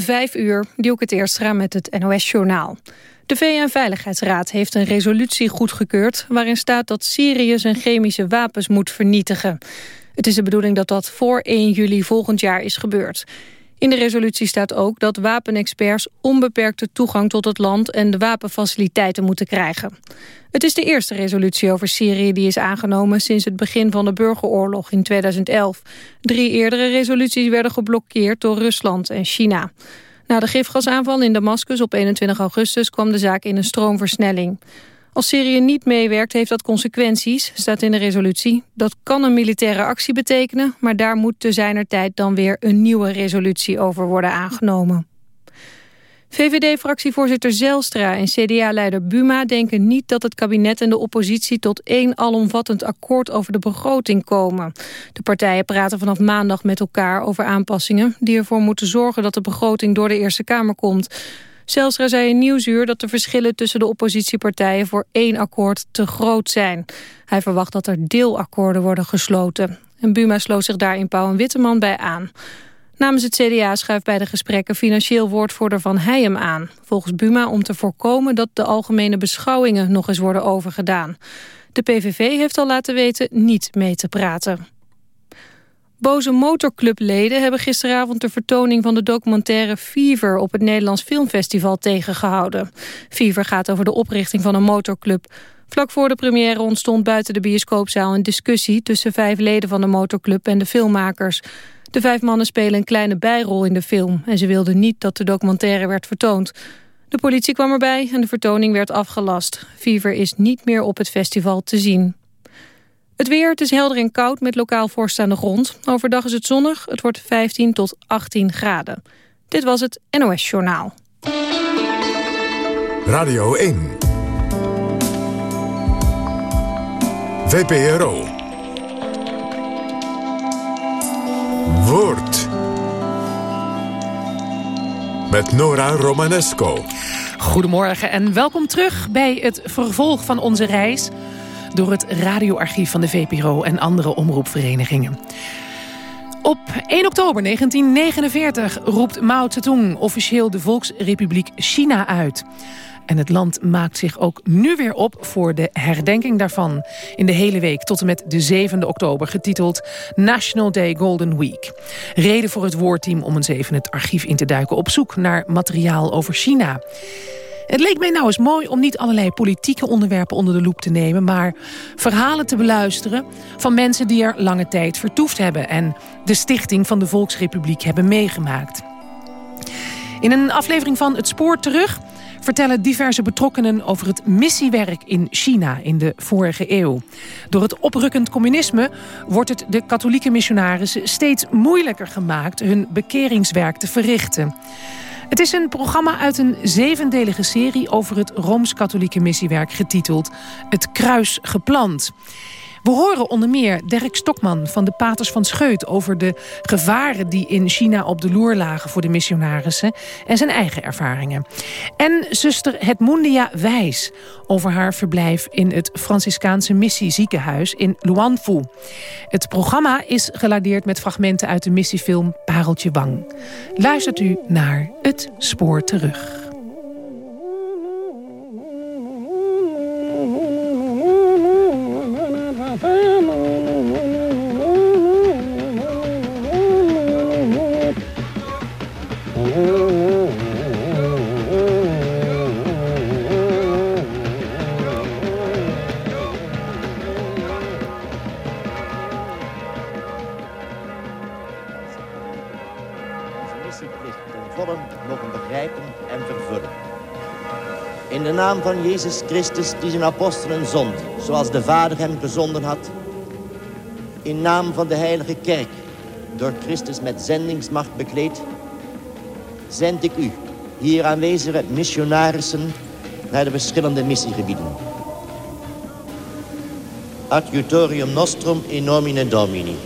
Vijf uur, Dielke Teerstra met het NOS-journaal. De VN-veiligheidsraad heeft een resolutie goedgekeurd... waarin staat dat Syrië zijn chemische wapens moet vernietigen. Het is de bedoeling dat dat voor 1 juli volgend jaar is gebeurd. In de resolutie staat ook dat wapenexperts onbeperkte toegang tot het land en de wapenfaciliteiten moeten krijgen. Het is de eerste resolutie over Syrië die is aangenomen sinds het begin van de burgeroorlog in 2011. Drie eerdere resoluties werden geblokkeerd door Rusland en China. Na de gifgasaanval in Damascus op 21 augustus kwam de zaak in een stroomversnelling. Als Syrië niet meewerkt heeft dat consequenties, staat in de resolutie. Dat kan een militaire actie betekenen, maar daar moet te zijner tijd dan weer een nieuwe resolutie over worden aangenomen. VVD-fractievoorzitter Zelstra en CDA-leider Buma denken niet dat het kabinet en de oppositie tot één alomvattend akkoord over de begroting komen. De partijen praten vanaf maandag met elkaar over aanpassingen die ervoor moeten zorgen dat de begroting door de Eerste Kamer komt. Zelstra zei in Nieuwsuur dat de verschillen tussen de oppositiepartijen voor één akkoord te groot zijn. Hij verwacht dat er deelakkoorden worden gesloten. En Buma sloot zich daar in Pauw en Witteman bij aan. Namens het CDA schuift bij de gesprekken financieel woordvoerder Van Heijem aan. Volgens Buma om te voorkomen dat de algemene beschouwingen nog eens worden overgedaan. De PVV heeft al laten weten niet mee te praten. Boze motorclubleden hebben gisteravond de vertoning van de documentaire Fever op het Nederlands Filmfestival tegengehouden. Fever gaat over de oprichting van een motorclub. Vlak voor de première ontstond buiten de bioscoopzaal een discussie tussen vijf leden van de motorclub en de filmmakers. De vijf mannen spelen een kleine bijrol in de film en ze wilden niet dat de documentaire werd vertoond. De politie kwam erbij en de vertoning werd afgelast. Fever is niet meer op het festival te zien. Het weer, het is helder en koud met lokaal voorstaande grond. Overdag is het zonnig, het wordt 15 tot 18 graden. Dit was het NOS Journaal. Radio 1. VPRO. Woord. Met Nora Romanesco. Goedemorgen en welkom terug bij het vervolg van onze reis door het radioarchief van de VPRO en andere omroepverenigingen. Op 1 oktober 1949 roept Mao Zedong officieel de Volksrepubliek China uit. En het land maakt zich ook nu weer op voor de herdenking daarvan... in de hele week tot en met de 7e oktober... getiteld National Day Golden Week. Reden voor het woordteam om eens even het archief in te duiken... op zoek naar materiaal over China. Het leek mij nou eens mooi om niet allerlei politieke onderwerpen onder de loep te nemen... maar verhalen te beluisteren van mensen die er lange tijd vertoefd hebben... en de stichting van de Volksrepubliek hebben meegemaakt. In een aflevering van Het Spoor Terug vertellen diverse betrokkenen over het missiewerk in China in de vorige eeuw. Door het oprukkend communisme wordt het de katholieke missionarissen steeds moeilijker gemaakt hun bekeringswerk te verrichten. Het is een programma uit een zevendelige serie over het Rooms-Katholieke missiewerk getiteld Het Kruis Geplant. We horen onder meer Dirk Stokman van de Paters van Scheut... over de gevaren die in China op de loer lagen voor de missionarissen... en zijn eigen ervaringen. En zuster Hetmundia Wijs over haar verblijf... in het Franciscaanse missieziekenhuis in Luanfu. Het programma is geladeerd met fragmenten uit de missiefilm Pareltje Wang. Luistert u naar Het Spoor Terug. Jezus Christus die zijn apostelen zond, zoals de Vader hem gezonden had. In naam van de heilige kerk, door Christus met zendingsmacht bekleed, zend ik u, hier aanwezige missionarissen, naar de verschillende missiegebieden. Adjutorium nostrum in nomine Domini.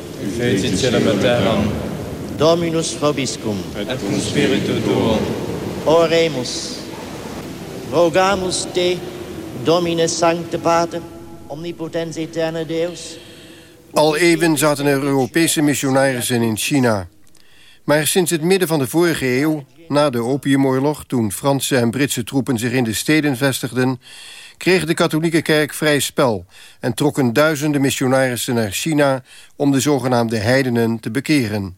Dominus vobiscum. Et cum spiritu tuo. Oremus. Rogamus te, Domine Sancte Pater, omnipotens eterne Deus. Al even zaten er Europese missionarissen in China. Maar sinds het midden van de vorige eeuw, na de opiumoorlog... toen Franse en Britse troepen zich in de steden vestigden... kreeg de katholieke kerk vrij spel... en trokken duizenden missionarissen naar China... om de zogenaamde heidenen te bekeren.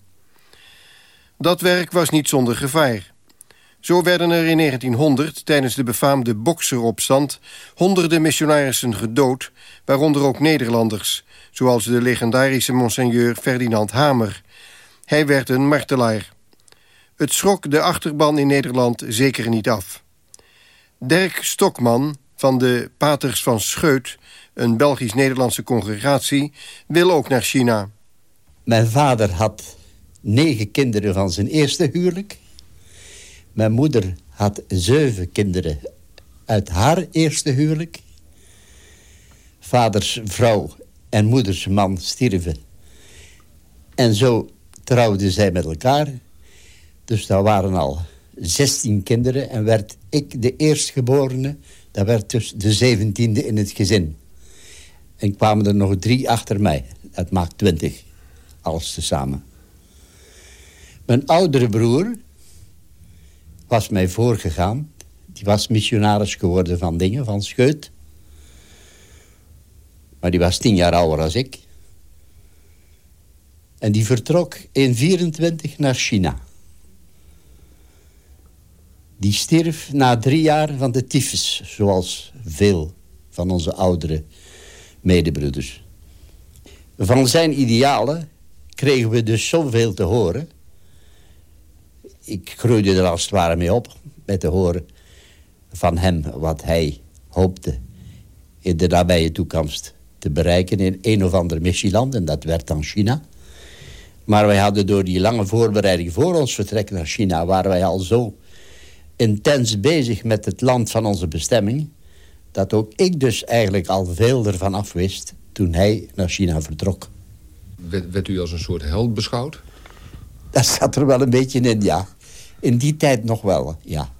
Dat werk was niet zonder gevaar. Zo werden er in 1900, tijdens de befaamde bokseropstand... honderden missionarissen gedood, waaronder ook Nederlanders... zoals de legendarische monseigneur Ferdinand Hamer. Hij werd een martelaar. Het schrok de achterban in Nederland zeker niet af. Dirk Stokman van de Paters van Scheut... een Belgisch-Nederlandse congregatie, wil ook naar China. Mijn vader had negen kinderen van zijn eerste huwelijk... Mijn moeder had zeven kinderen uit haar eerste huwelijk. Vaders vrouw en moeders man stierven. En zo trouwden zij met elkaar. Dus daar waren al zestien kinderen en werd ik de eerstgeborene. Dat werd dus de zeventiende in het gezin. En kwamen er nog drie achter mij. Dat maakt twintig, alles tezamen. Mijn oudere broer, was mij voorgegaan. Die was missionaris geworden van dingen, van Scheut. Maar die was tien jaar ouder dan ik. En die vertrok in 24 naar China. Die stierf na drie jaar van de tyfus, zoals veel van onze oudere medebroeders. Van zijn idealen kregen we dus zoveel te horen ik groeide er als het ware mee op. Met te horen van hem wat hij hoopte in de nabije toekomst te bereiken in een of ander missieland. En dat werd dan China. Maar wij hadden door die lange voorbereiding voor ons vertrek naar China... waren wij al zo intens bezig met het land van onze bestemming... dat ook ik dus eigenlijk al veel ervan afwist toen hij naar China vertrok. Werd, werd u als een soort held beschouwd? Dat zat er wel een beetje in, ja. In die tijd nog wel, ja.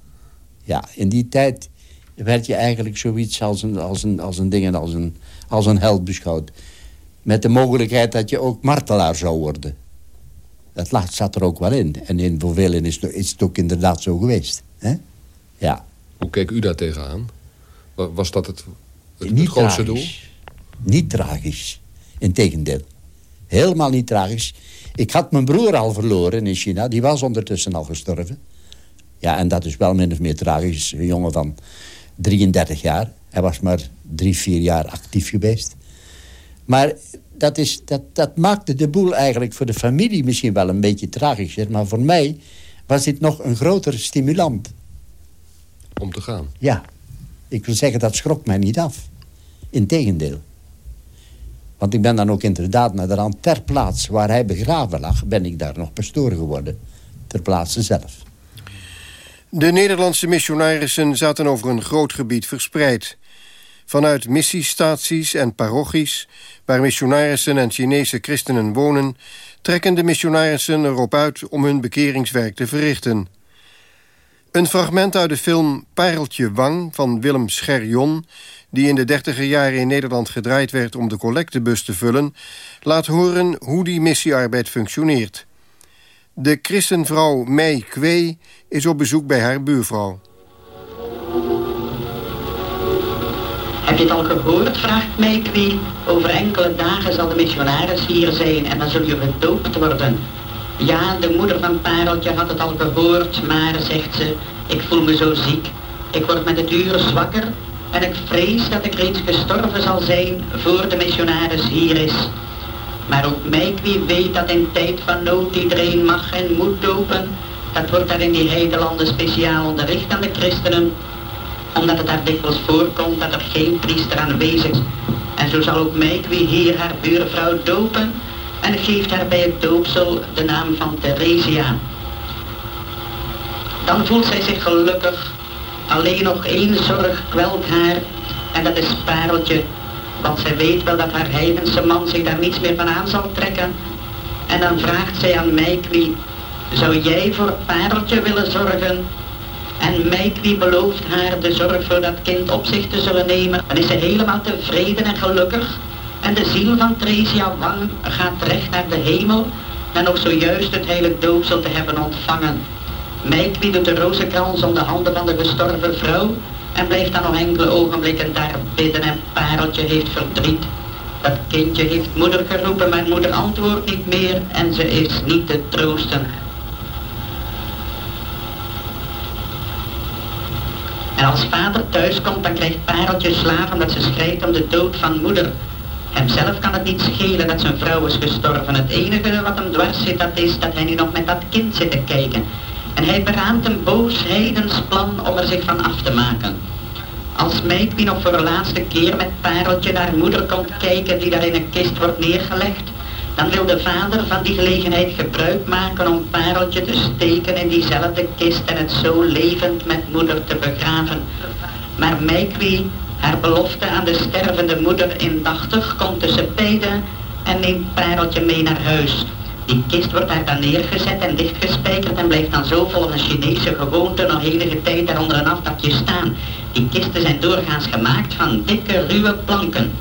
Ja, in die tijd werd je eigenlijk zoiets als een, als een, als een ding, als een, als een held beschouwd. Met de mogelijkheid dat je ook martelaar zou worden. Dat zat er ook wel in. En in voor velen is, is het ook inderdaad zo geweest. Hè? Ja. Hoe keek u daar tegenaan? Was dat het, het, het grootste doel? Niet tragisch. Integendeel. Helemaal niet tragisch. Ik had mijn broer al verloren in China. Die was ondertussen al gestorven. Ja, en dat is wel min of meer tragisch. Een jongen van 33 jaar. Hij was maar drie, vier jaar actief geweest. Maar dat, is, dat, dat maakte de boel eigenlijk voor de familie misschien wel een beetje tragisch. Maar voor mij was dit nog een grotere stimulant. Om te gaan? Ja. Ik wil zeggen, dat schrok mij niet af. Integendeel. Want ik ben dan ook inderdaad naar de rand ter plaats waar hij begraven lag... ben ik daar nog pastoor geworden. Ter plaatse zelf. De Nederlandse missionarissen zaten over een groot gebied verspreid. Vanuit missiestaties en parochies, waar missionarissen en Chinese christenen wonen... trekken de missionarissen erop uit om hun bekeringswerk te verrichten. Een fragment uit de film Pareltje Wang van Willem Scherjon die in de dertiger jaren in Nederland gedraaid werd om de collectebus te vullen, laat horen hoe die missiearbeid functioneert. De christenvrouw Mei Kwee is op bezoek bij haar buurvrouw. Heb je het al gehoord, vraagt Mei Kwee. Over enkele dagen zal de missionaris hier zijn en dan zul je gedoopt worden. Ja, de moeder van Pareltje had het al gehoord, maar, zegt ze, ik voel me zo ziek. Ik word met het uur zwakker en ik vrees dat ik reeds gestorven zal zijn voor de missionaris hier is. Maar ook mij wie weet dat in tijd van nood iedereen mag en moet dopen. Dat wordt daar in die heidelanden speciaal onderricht aan de christenen. Omdat het daar dikwijls voorkomt dat er geen priester aanwezig is. En zo zal ook wie hier haar buurvrouw dopen. En geeft haar bij het doopsel de naam van Theresia. Dan voelt zij zich gelukkig Alleen nog één zorg kwelt haar en dat is Pareltje. Want zij weet wel dat haar heidense man zich daar niets meer van aan zal trekken. En dan vraagt zij aan Meikwie, zou jij voor Pareltje willen zorgen? En Meikwie belooft haar de zorg voor dat kind op zich te zullen nemen. Dan is ze helemaal tevreden en gelukkig. En de ziel van Theresia Wang gaat recht naar de hemel. en nog zojuist het heilig doopsel te hebben ontvangen. Meikwie doet de rozenkrans om de handen van de gestorven vrouw en blijft dan nog enkele ogenblikken daar bidden en Pareltje heeft verdriet. Dat kindje heeft moeder geroepen, maar moeder antwoordt niet meer en ze is niet te troosten. En als vader thuis komt, dan krijgt Pareltje slaven omdat ze schrijft om de dood van moeder. Hemzelf kan het niet schelen dat zijn vrouw is gestorven. Het enige wat hem dwars zit, dat is dat hij nu nog met dat kind zit te kijken. En hij beraamt een boos plan om er zich van af te maken. Als Meikwie nog voor de laatste keer met Pareltje naar moeder komt kijken die daar in een kist wordt neergelegd, dan wil de vader van die gelegenheid gebruik maken om Pareltje te steken in diezelfde kist en het zo levend met moeder te begraven. Maar Meikwie, haar belofte aan de stervende moeder indachtig, komt tussen beiden en neemt Pareltje mee naar huis. Die kist wordt daar dan neergezet en dichtgespijkerd en blijft dan zo volgens Chinese gewoonte nog enige tijd daar onder een afdakje staan. Die kisten zijn doorgaans gemaakt van dikke, ruwe planken.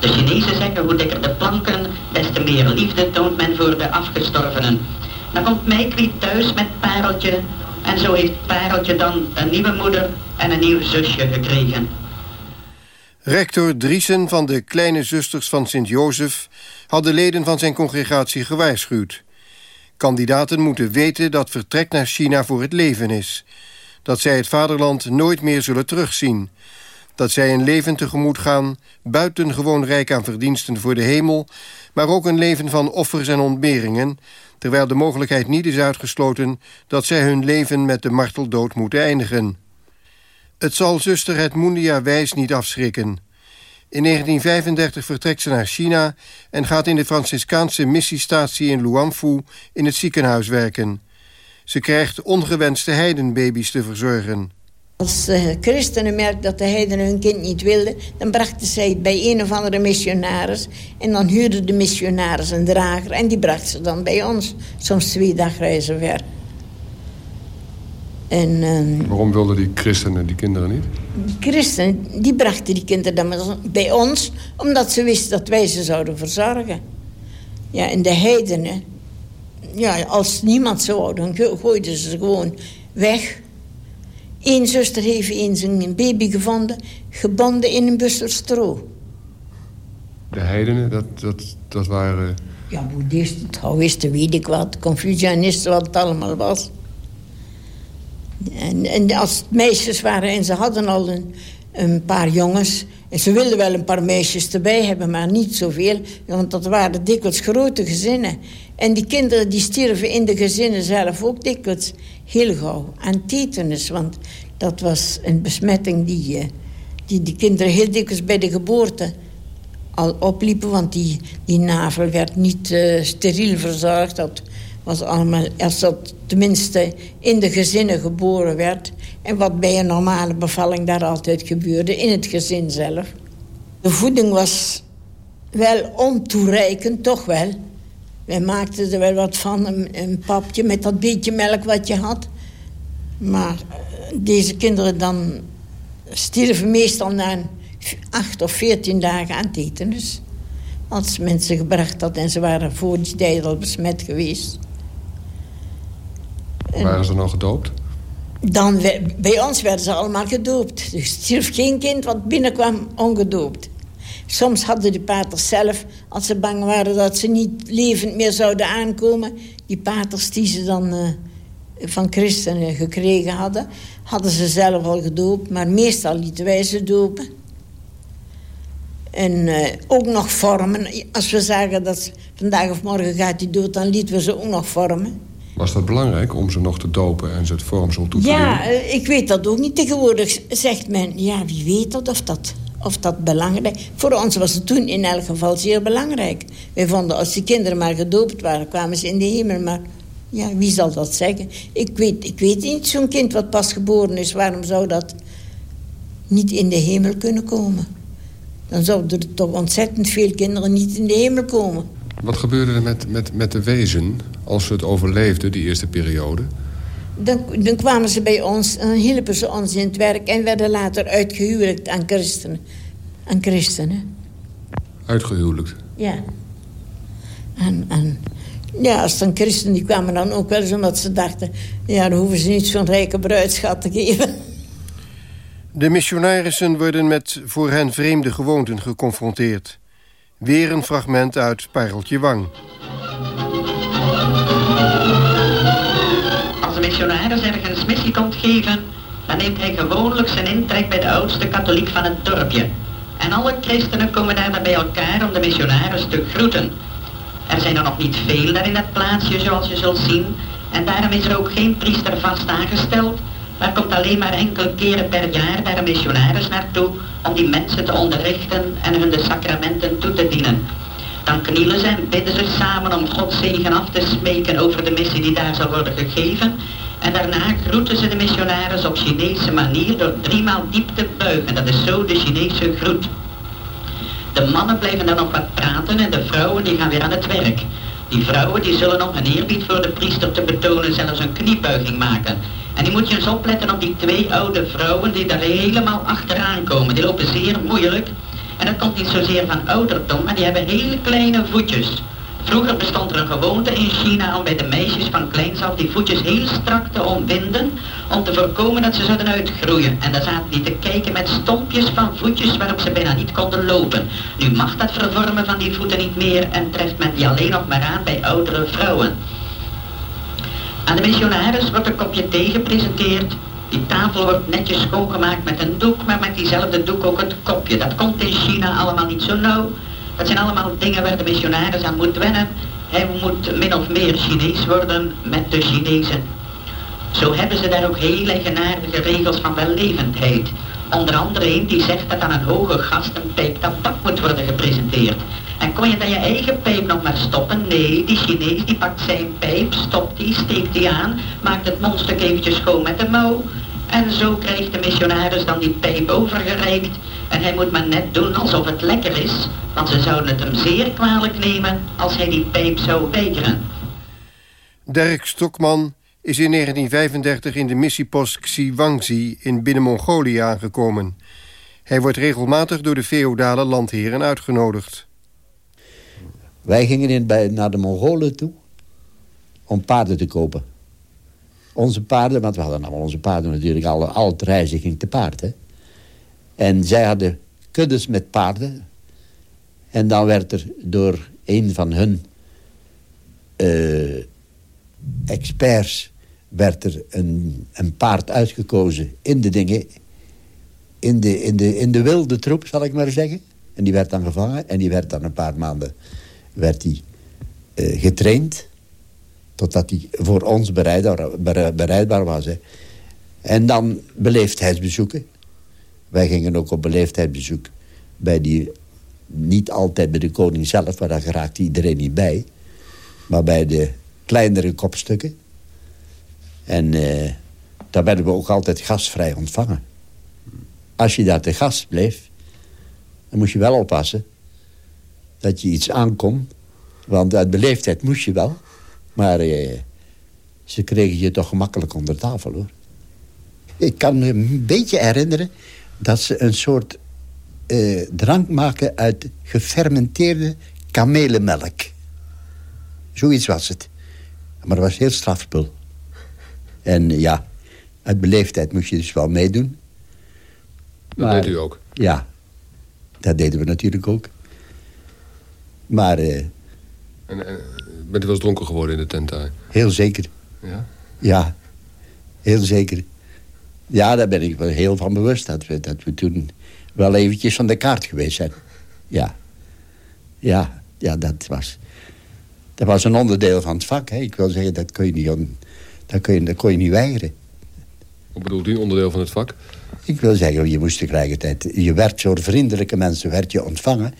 De Chinezen zeggen hoe dikker de planken, des te meer liefde toont men voor de afgestorvenen. Dan komt Meikwie thuis met Pareltje en zo heeft Pareltje dan een nieuwe moeder en een nieuw zusje gekregen. Rector Driesen van de Kleine Zusters van Sint-Jozef... had de leden van zijn congregatie gewaarschuwd. Kandidaten moeten weten dat vertrek naar China voor het leven is. Dat zij het vaderland nooit meer zullen terugzien. Dat zij een leven tegemoet gaan, buitengewoon rijk aan verdiensten voor de hemel... maar ook een leven van offers en ontberingen... terwijl de mogelijkheid niet is uitgesloten... dat zij hun leven met de marteldood moeten eindigen... Het zal zuster Edmundia Wijs niet afschrikken. In 1935 vertrekt ze naar China en gaat in de Franciscaanse missiestatie in Luanfu in het ziekenhuis werken. Ze krijgt ongewenste heidenbaby's te verzorgen. Als uh, christenen merkten dat de heidenen hun kind niet wilden... dan brachten zij het bij een of andere missionaris... en dan huurde de missionaris een drager... en die bracht ze dan bij ons, soms twee dagreizen ver. En, ehm, Waarom wilden die christenen die kinderen niet? Die christenen die brachten die kinderen dan bij ons... omdat ze wisten dat wij ze zouden verzorgen. Ja, en de heidenen... Ja, als niemand zo wou, dan gooiden ze gewoon weg. Eén zuster heeft eens een baby gevonden... gebonden in een bussel stro. De heidenen, dat, dat, dat waren... Ja, boeddhisten, Taoïsten, weet ik wat. Confucianisten, wat het allemaal was. En, en als meisjes waren en ze hadden al een, een paar jongens... en ze wilden wel een paar meisjes erbij hebben, maar niet zoveel... want dat waren dikwijls grote gezinnen. En die kinderen die stierven in de gezinnen zelf ook dikwijls heel gauw aan tetanus. Want dat was een besmetting die, eh, die die kinderen heel dikwijls bij de geboorte al opliepen. Want die, die navel werd niet uh, steriel verzorgd. Dat was allemaal, als dat tenminste in de gezinnen geboren werd... en wat bij een normale bevalling daar altijd gebeurde, in het gezin zelf. De voeding was wel ontoereikend, toch wel. Wij maakten er wel wat van, een, papje met dat beetje melk wat je had. Maar eh, deze kinderen dan stierven meestal na acht of veertien dagen aan tetanus. Als mensen gebracht hadden en ze waren voor die tijd al besmet geweest. Waren ze nog gedoopt? Dan, bij ons werden ze allemaal gedoopt. Dus stierf geen kind wat binnenkwam ongedoopt. Soms hadden de paters zelf, als ze bang waren dat ze niet levend meer zouden aankomen... die paters die ze dan uh, van christenen gekregen hadden... hadden ze zelf al gedoopt, maar meestal lieten wij ze dopen. En uh, ook nog vormen. Als we zagen dat vandaag of morgen gaat hij dood... dan lieten we ze ook nog vormen. Was dat belangrijk om ze nog te dopen en ze het vormsel toe te ja, Ja, eh, ik weet dat ook niet. Tegenwoordig zegt men, ja, wie weet dat of dat, of dat belangrijk... Voor ons was het toen in elk geval zeer belangrijk. Wij vonden, als die kinderen maar gedoopt waren, kwamen ze in de hemel. Maar ja, wie zal dat zeggen? Ik weet, ik weet niet, zo'n kind wat pas geboren is... waarom zou dat niet in de hemel kunnen komen? Dan zouden er toch ontzettend veel kinderen niet in de hemel komen. Wat gebeurde er met, met, met de wezen als ze het overleefden, die eerste periode? Dan, dan kwamen ze bij ons en hielpen ze ons in het werk... en werden later uitgehuwelijkt aan christenen. Aan christenen. Uitgehuwelijkt? Ja. En, en Ja, als dan christen die kwamen dan ook wel eens omdat ze dachten... ja, dan hoeven ze niet zo'n rijke bruidschat te geven. De missionarissen worden met voor hen vreemde gewoonten geconfronteerd. Weer een fragment uit Pareltje Wang. Als een missionaris ergens missie komt geven... dan neemt hij gewoonlijk zijn intrek bij de oudste katholiek van het dorpje. En alle christenen komen daar bij elkaar om de missionaris te groeten... Er zijn er nog niet veel daar in het plaatsje, zoals je zult zien. En daarom is er ook geen priester vast aangesteld. Er komt alleen maar enkele keren per jaar daar een missionaris naartoe om die mensen te onderrichten en hun de sacramenten toe te dienen. Dan knielen ze en bidden ze samen om Gods zegen af te smeken over de missie die daar zal worden gegeven. En daarna groeten ze de missionaris op Chinese manier door driemaal diep te buigen. Dat is zo de Chinese groet. De mannen blijven dan nog wat praten en de vrouwen die gaan weer aan het werk. Die vrouwen die zullen om hun eerbied voor de priester te betonen zelfs een kniebuiging maken. En die moet je eens opletten op die twee oude vrouwen die daar helemaal achteraan komen. Die lopen zeer moeilijk. En dat komt niet zozeer van ouderdom, maar die hebben hele kleine voetjes. Vroeger bestond er een gewoonte in China om bij de meisjes van kleins af die voetjes heel strak te ontbinden om te voorkomen dat ze zouden uitgroeien. En dan zaten die te kijken met stompjes van voetjes waarop ze bijna niet konden lopen. Nu mag dat vervormen van die voeten niet meer en treft men die alleen nog maar aan bij oudere vrouwen. Aan de missionaris wordt een kopje thee gepresenteerd. Die tafel wordt netjes schoongemaakt met een doek, maar met diezelfde doek ook het kopje. Dat komt in China allemaal niet zo nauw. Dat zijn allemaal dingen waar de missionaris aan moet wennen. Hij moet min of meer Chinees worden met de Chinezen. Zo hebben ze daar ook heel eigenaardige regels van wellevendheid. Onder andere een die zegt dat aan een hoge gast een pijp tabak moet worden gepresenteerd. En kon je dan je eigen pijp nog maar stoppen? Nee, die Chinees die pakt zijn pijp, stopt die, steekt die aan, maakt het mondstuk eventjes schoon met de mouw. En zo krijgt de missionaris dan die pijp overgereikt. En hij moet maar net doen alsof het lekker is, want ze zouden het hem zeer kwalijk nemen als hij die pijp zou weigeren. Dirk Stokman is in 1935 in de missiepost Xiwangzi in Binnen-Mongolië aangekomen. Hij wordt regelmatig door de feodale landheren uitgenodigd. Wij gingen in bij, naar de Mongolen toe om paarden te kopen. Onze paarden, want we hadden allemaal onze paarden natuurlijk, alle, al het reizen ging te paard. Hè? En zij hadden kuddes met paarden. En dan werd er door een van hun uh, experts werd er een, een paard uitgekozen in de dingen... In de, in, de, in de wilde troep, zal ik maar zeggen. En die werd dan gevangen. En die werd dan een paar maanden werd die, uh, getraind. Totdat hij voor ons bereidbaar, bereidbaar was. Hè. En dan beleefdheidsbezoeken. Wij gingen ook op beleefdheidsbezoek bij die... Niet altijd bij de koning zelf, maar daar geraakte iedereen niet bij. Maar bij de kleinere kopstukken. En uh, daar werden we ook altijd gastvrij ontvangen. Als je daar te gast bleef, dan moest je wel oppassen dat je iets aankomt. Want uit beleefdheid moest je wel. Maar uh, ze kregen je toch gemakkelijk onder tafel, hoor. Ik kan me een beetje herinneren dat ze een soort uh, drank maken uit gefermenteerde kamelenmelk. Zoiets was het. Maar dat was heel strafspul. En ja, uit beleefdheid moest je dus wel meedoen. Dat deed u ook? Ja, dat deden we natuurlijk ook. Maar... Uh, en, en, bent u wel eens dronken geworden in de tent daar? Heel zeker. Ja? Ja, heel zeker. Ja, daar ben ik wel heel van bewust. Dat we, dat we toen wel eventjes van de kaart geweest zijn. Ja. Ja, ja dat, was, dat was een onderdeel van het vak. Hè. Ik wil zeggen, dat kun je niet dat kun je, dat kon je niet weigeren. Wat bedoelt u, onderdeel van het vak? Ik wil zeggen, je moest tegelijkertijd... Je werd door vriendelijke mensen werd je ontvangen.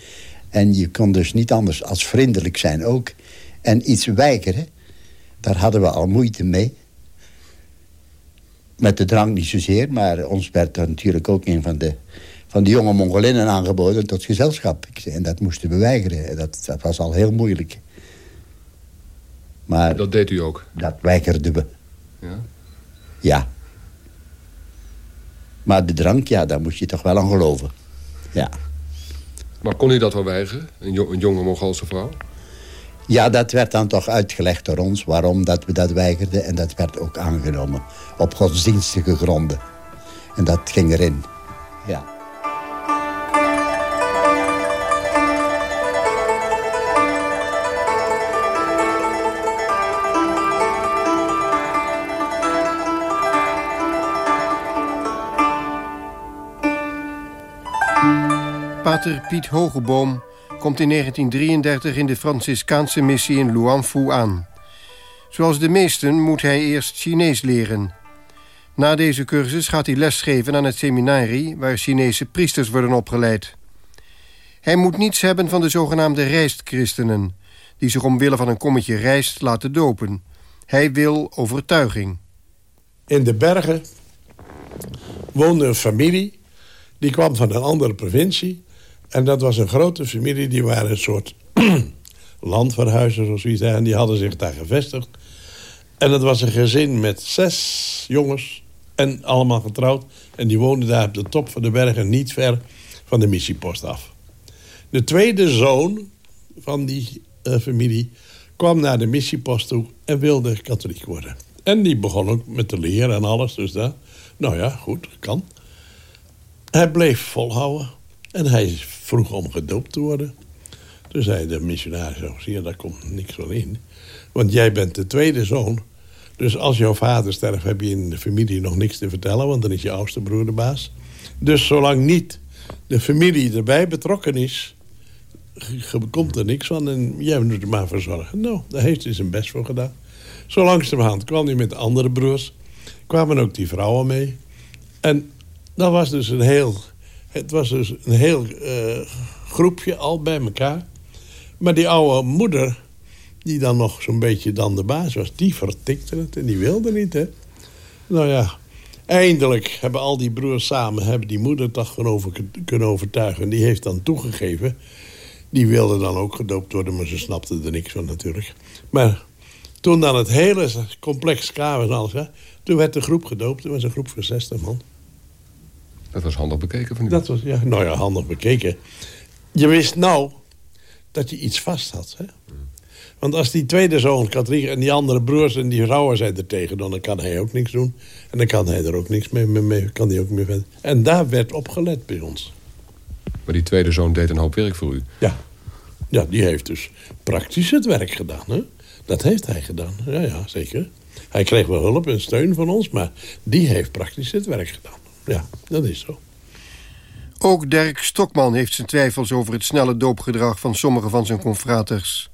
En je kon dus niet anders als vriendelijk zijn ook. En iets weigeren, daar hadden we al moeite mee. Met de drank niet zozeer, maar ons werd er natuurlijk ook een van de, van de jonge Mongolinnen aangeboden tot gezelschap. En dat moesten we weigeren. Dat, dat was al heel moeilijk. Maar dat deed u ook? Dat weigerden we. Ja? Ja. Maar de drank, ja, daar moest je toch wel aan geloven. Ja. Maar kon u dat wel weigeren, een, jonge Mongoolse vrouw? Ja, dat werd dan toch uitgelegd door ons waarom dat we dat weigerden. En dat werd ook aangenomen op godsdienstige gronden. En dat ging erin, ja. Pater Piet Hogeboom komt in 1933 in de Franciscaanse missie in Luanfu aan. Zoals de meesten moet hij eerst Chinees leren. Na deze cursus gaat hij lesgeven aan het seminarie... waar Chinese priesters worden opgeleid. Hij moet niets hebben van de zogenaamde rijstchristenen... die zich omwille van een kommetje rijst laten dopen. Hij wil overtuiging. In de bergen woonde een familie... die kwam van een andere provincie... En dat was een grote familie, die waren een soort landverhuizers of zoiets. En die hadden zich daar gevestigd. En dat was een gezin met zes jongens en allemaal getrouwd. En die woonden daar op de top van de bergen, niet ver van de missiepost af. De tweede zoon van die uh, familie kwam naar de missiepost toe en wilde katholiek worden. En die begon ook met te leren en alles. Dus dat, nou ja, goed, kan. Hij bleef volhouden. En hij vroeg om gedoopt te worden. Toen zei de missionaris, oh, zie daar komt niks van in. Want jij bent de tweede zoon. Dus als jouw vader sterft, heb je in de familie nog niks te vertellen... want dan is je oudste broer de baas. Dus zolang niet de familie erbij betrokken is... komt er niks van en jij moet er maar voor zorgen. Nou, daar heeft hij zijn best voor gedaan. Zo langzamerhand kwam hij met de andere broers. Kwamen ook die vrouwen mee. En dat was dus een heel het was dus een heel uh, groepje al bij elkaar. Maar die oude moeder, die dan nog zo'n beetje dan de baas was... die vertikte het en die wilde niet, hè. Nou ja, eindelijk hebben al die broers samen... hebben die moeder toch kunnen overtuigen. En die heeft dan toegegeven. Die wilde dan ook gedoopt worden, maar ze snapte er niks van natuurlijk. Maar toen dan het hele complex klaar was en alles... Hè, toen werd de groep gedoopt. Het was een groep van 60 man. Dat was handig bekeken van u. Dat was, ja, nou ja, handig bekeken. Je wist nou dat je iets vast had. Hè? Want als die tweede zoon katholiek en die andere broers en die vrouwen zijn er tegen... dan kan hij ook niks doen. En dan kan hij er ook niks mee, mee kan hij ook meer verder. En daar werd op gelet bij ons. Maar die tweede zoon deed een hoop werk voor u? Ja, ja die heeft dus praktisch het werk gedaan. Hè? Dat heeft hij gedaan, ja, ja, zeker. Hij kreeg wel hulp en steun van ons, maar die heeft praktisch het werk gedaan. Ja, dat is zo. Ook Dirk Stokman heeft zijn twijfels over het snelle doopgedrag van sommige van zijn confraters.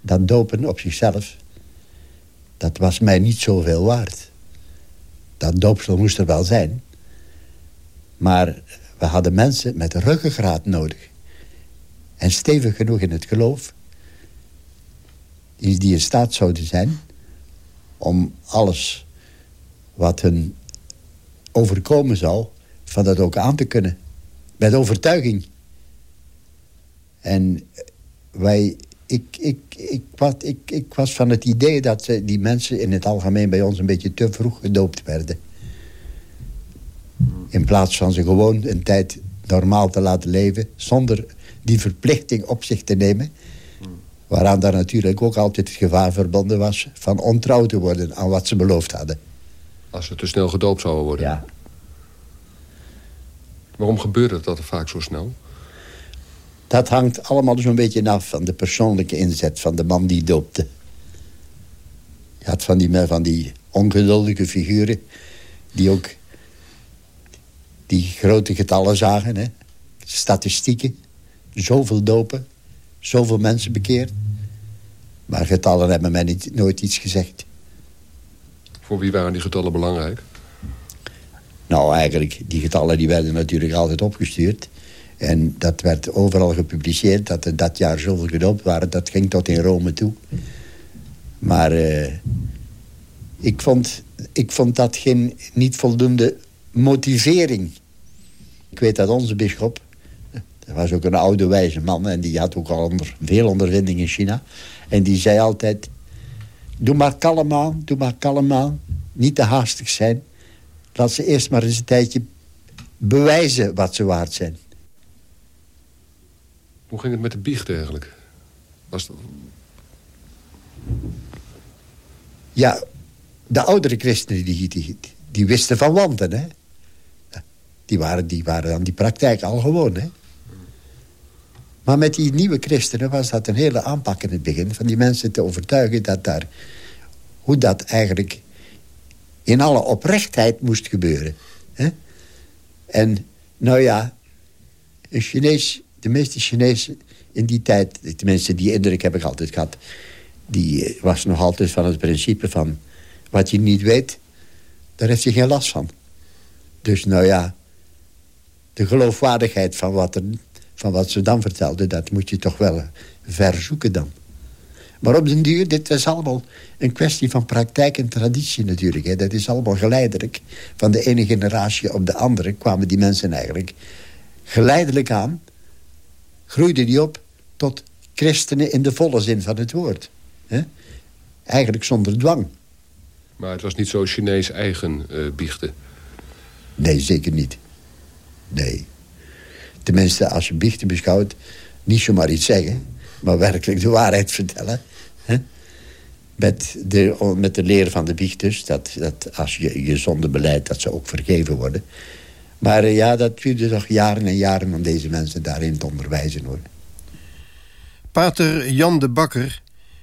Dat dopen op zichzelf, dat was mij niet zoveel waard. Dat doopsel moest er wel zijn. Maar we hadden mensen met ruggengraat nodig. En stevig genoeg in het geloof. Die in staat zouden zijn om alles wat hun overkomen zal... van dat ook aan te kunnen. Met overtuiging. En wij, ik, ik, ik, wat, ik, ik was van het idee dat die mensen in het algemeen bij ons... een beetje te vroeg gedoopt werden. In plaats van ze gewoon een tijd normaal te laten leven... zonder die verplichting op zich te nemen... waaraan daar natuurlijk ook altijd het gevaar verbonden was... van ontrouw te worden aan wat ze beloofd hadden. Als ze te snel gedoopt zouden worden? Ja. Waarom gebeurde dat vaak zo snel? Dat hangt allemaal zo'n beetje af van de persoonlijke inzet van de man die doopte. Je had van die, van die ongeduldige figuren die ook die grote getallen zagen. Hè? Statistieken. Zoveel dopen. Zoveel mensen bekeerd. Maar getallen hebben mij niet, nooit iets gezegd. Voor wie waren die getallen belangrijk? Nou, eigenlijk, die getallen die werden natuurlijk altijd opgestuurd. En dat werd overal gepubliceerd, dat er dat jaar zoveel gedoopt waren. Dat ging tot in Rome toe. Maar uh, ik, vond, ik vond dat geen, niet voldoende motivering. Ik weet dat onze bischop, dat was ook een oude wijze man... en die had ook al onder, veel ondervinding in China. En die zei altijd doe maar kalm aan, doe maar kalm aan. Niet te haastig zijn. Laat ze eerst maar eens een tijdje bewijzen wat ze waard zijn. Hoe ging het met de biecht eigenlijk? Was dat... Ja, de oudere christenen die, die, die wisten van wanten, hè. Die waren, die waren aan die praktijk al gewoon, hè. Maar met die nieuwe christenen was dat een hele aanpak in het begin... van die mensen te overtuigen dat daar... hoe dat eigenlijk in alle oprechtheid moest gebeuren. Hè? En nou ja, een Chinees, de meeste Chinezen in die tijd... tenminste, die indruk heb ik altijd gehad... die eh, was nog altijd van het principe van... wat je niet weet, daar heeft je geen last van. Dus nou ja, de geloofwaardigheid van wat, er, van wat ze dan vertelden... dat moet je toch wel verzoeken dan. Maar op den duur, dit was allemaal een kwestie van praktijk en traditie natuurlijk. Hè. Dat is allemaal geleidelijk. Van de ene generatie op de andere kwamen die mensen eigenlijk geleidelijk aan. Groeiden die op tot christenen in de volle zin van het woord. Hè. Eigenlijk zonder dwang. Maar het was niet zo Chinees eigen uh, biechten? Nee, zeker niet. Nee. Tenminste, als je biechten beschouwt, niet zomaar iets zeggen... maar werkelijk de waarheid vertellen met de, met de leer van de biecht dus. Dat, dat als je je zonde beleidt, dat ze ook vergeven worden. Maar uh, ja, dat duurde toch jaren en jaren om deze mensen daarin te onderwijzen. hoor. Pater Jan de Bakker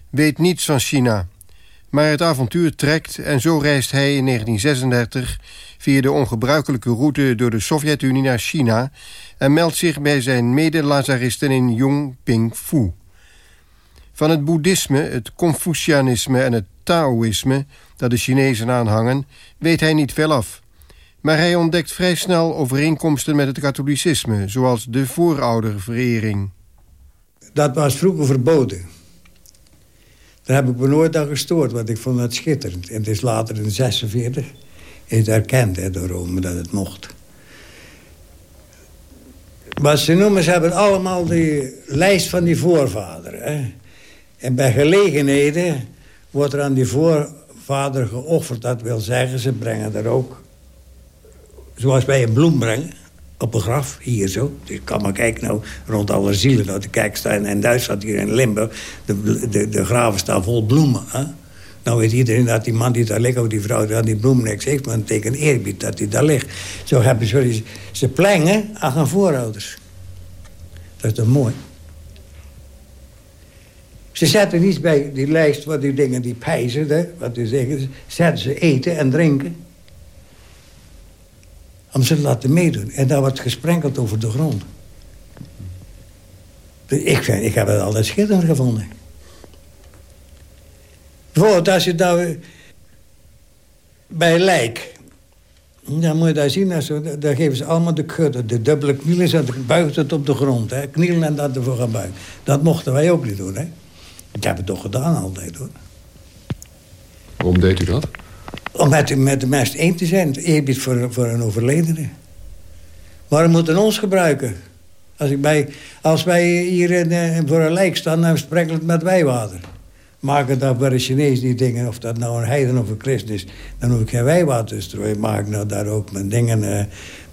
weet niets van China. Maar het avontuur trekt en zo reist hij in 1936... via de ongebruikelijke route door de Sovjet-Unie naar China... en meldt zich bij zijn mede-lazaristen in Yongping-Fu. Van het boeddhisme, het Confucianisme en het Taoïsme... dat de Chinezen aanhangen, weet hij niet veel af. Maar hij ontdekt vrij snel overeenkomsten met het katholicisme... zoals de voorouderverering. Dat was vroeger verboden. Daar heb ik me nooit aan gestoord, want ik vond dat schitterend. En het is later in 46 is erkend hè, door Rome dat het mocht. Maar ze noemen, ze hebben allemaal die lijst van die voorvaderen. En bij gelegenheden wordt er aan die voorvader geofferd. Dat wil zeggen, ze brengen er ook... Zoals wij een bloem brengen op een graf, hier zo. Dus kan maar kijken nou rond alle zielen. Nou, de kijk staan in Duitsland, hier in Limburg. De, de, de graven staan vol bloemen. Hè? Nou weet iedereen dat die man die daar ligt... of die vrouw die die bloemen niks heeft... maar een teken eerbied dat hij daar ligt. Zo hebben ze, ze plengen aan hun voorouders. Dat is toch mooi? Ze zetten niets bij die lijst wat die dingen die pijzen, wat u zeggen, zetten ze eten en drinken. Om ze te laten meedoen. En dat wordt gesprenkeld over de grond. Ik, vind, ik heb het altijd schitterend gevonden. Bijvoorbeeld als je nou bij lijk... Dan moet je daar zien, daar geven ze allemaal de kudde. De dubbele knielen, ze buigt het op de grond. Hè. Knielen en dat ervoor gaan buigen. Dat mochten wij ook niet doen, hè. Ik heb het toch gedaan altijd, hoor. Waarom deed u dat? Om met, met de mest één te zijn. Eerbied voor, voor een overledene. Maar we moeten ons gebruiken. Als, ik bij, als wij hier eh, voor een lijk staan, dan sprenkelt het met wijwater. Maken dat bij de Chinees die dingen, of dat nou een heiden of een christen is... dan hoef ik geen wijwater te strooien. Maak ik nou daar ook mijn dingen, uh,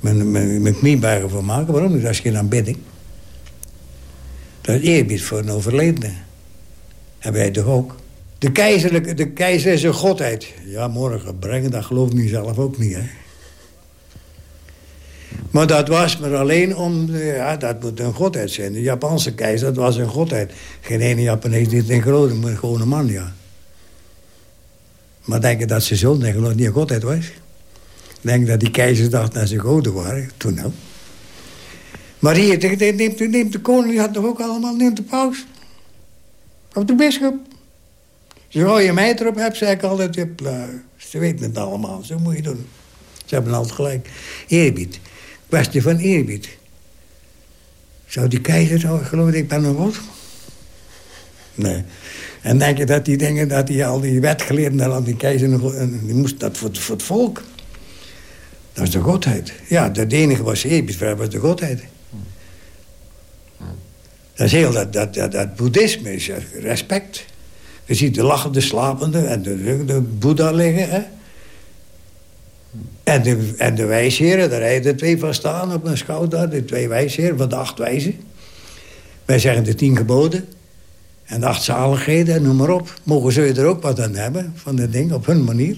mijn, mijn, mijn voor maken. Waarom niet? Dat is geen aanbidding. Dat is eerbied voor een overledene. En wij toch ook. De, keizerlijke, de keizer is een godheid. Ja, morgen brengen, dat geloof ik nu zelf ook niet, hè. Maar dat was maar alleen om... Ja, dat moet een godheid zijn. De Japanse keizer, dat was een godheid. Geen ene Japanees die het in maar gewoon een man, ja. Maar denken dat ze zo denken dat niet een godheid was. Denk dat die keizers dachten dat ze goden waren. Toen nou. Maar hier, neemt, neemt de koning, die had toch ook allemaal... neemt de paus. Of de bischop. Zo je mij erop hebt, zei ik altijd... ze weten het allemaal, zo moet je doen. Ze hebben altijd gelijk. Eerbied. Kwestie van eerbied. Zou die keizer zo geloven, ik ben een god? Nee. En denk je dat die dingen, dat die al die wetgeleerden... al die keizer, die moest dat voor, voor het volk. Dat is de godheid. Ja, dat enige was eerbied, voor was de godheid. Dat is heel dat, dat, dat, dat boeddhisme, is respect. Je ziet de lachende slapende en de, de Boeddha liggen. Hè? En de, en de wijsheren, daar rijden twee van staan op een schouder. De twee wijsheren van de acht wijzen. Wij zeggen de tien geboden. En de achtzaligheden, noem maar op. Mogen ze er ook wat aan hebben, van dat ding, op hun manier.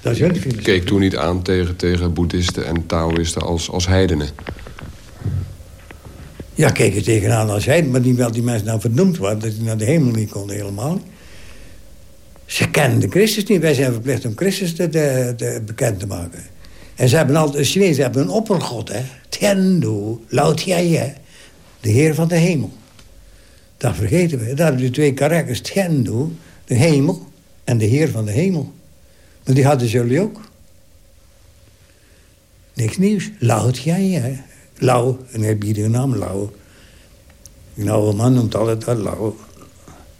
Dat is hun filosofie. Keek toen niet aan tegen, tegen boeddhisten en taoïsten als, als heidenen? Ja, keek er tegenaan als heidenen, maar niet wel die mensen nou vernoemd waren... dat die naar de hemel niet konden, helemaal. Ze kennen de Christus niet. Wij zijn verplicht om Christus te, bekend te maken. En ze hebben altijd, de Chinezen hebben een oppergod, hè. Tiandu, Lao de heer van de hemel. Dat vergeten we. Daar hebben die twee karakters, Tiandu, de hemel, en de heer van de hemel. Maar die hadden jullie ook. Niks nieuws. Lao Lao, een eerbiedige naam, Lao. Een oude man noemt altijd dat Lao.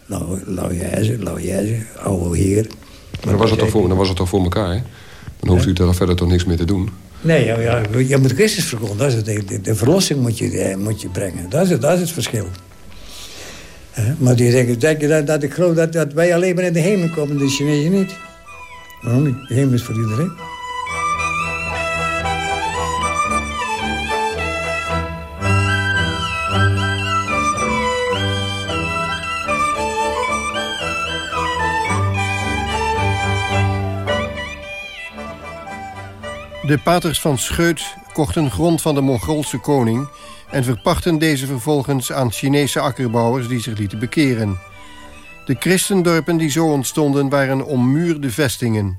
Nou, Lauwjijzer, Lauwjijzer, oude heer. Maar dan was, het toch voor, dan was het toch voor elkaar, hè? Dan hoeft u daar verder toch niks meer te doen? Nee, ja, ja, je moet Christus verkondigen. Dat is het, de, de, verlossing moet je, eh, moet je brengen. Dat is, het, dat is het verschil. maar die denken, denk je dat, dat ik geloof dat, dat wij alleen maar in de hemel komen, de Chinezen niet? Waarom niet? De hemel is voor iedereen. De paters van Scheut kochten grond van de Mongoolse koning... en verpachten deze vervolgens aan Chinese akkerbouwers die zich lieten bekeren. De christendorpen die zo ontstonden waren ommuurde vestingen.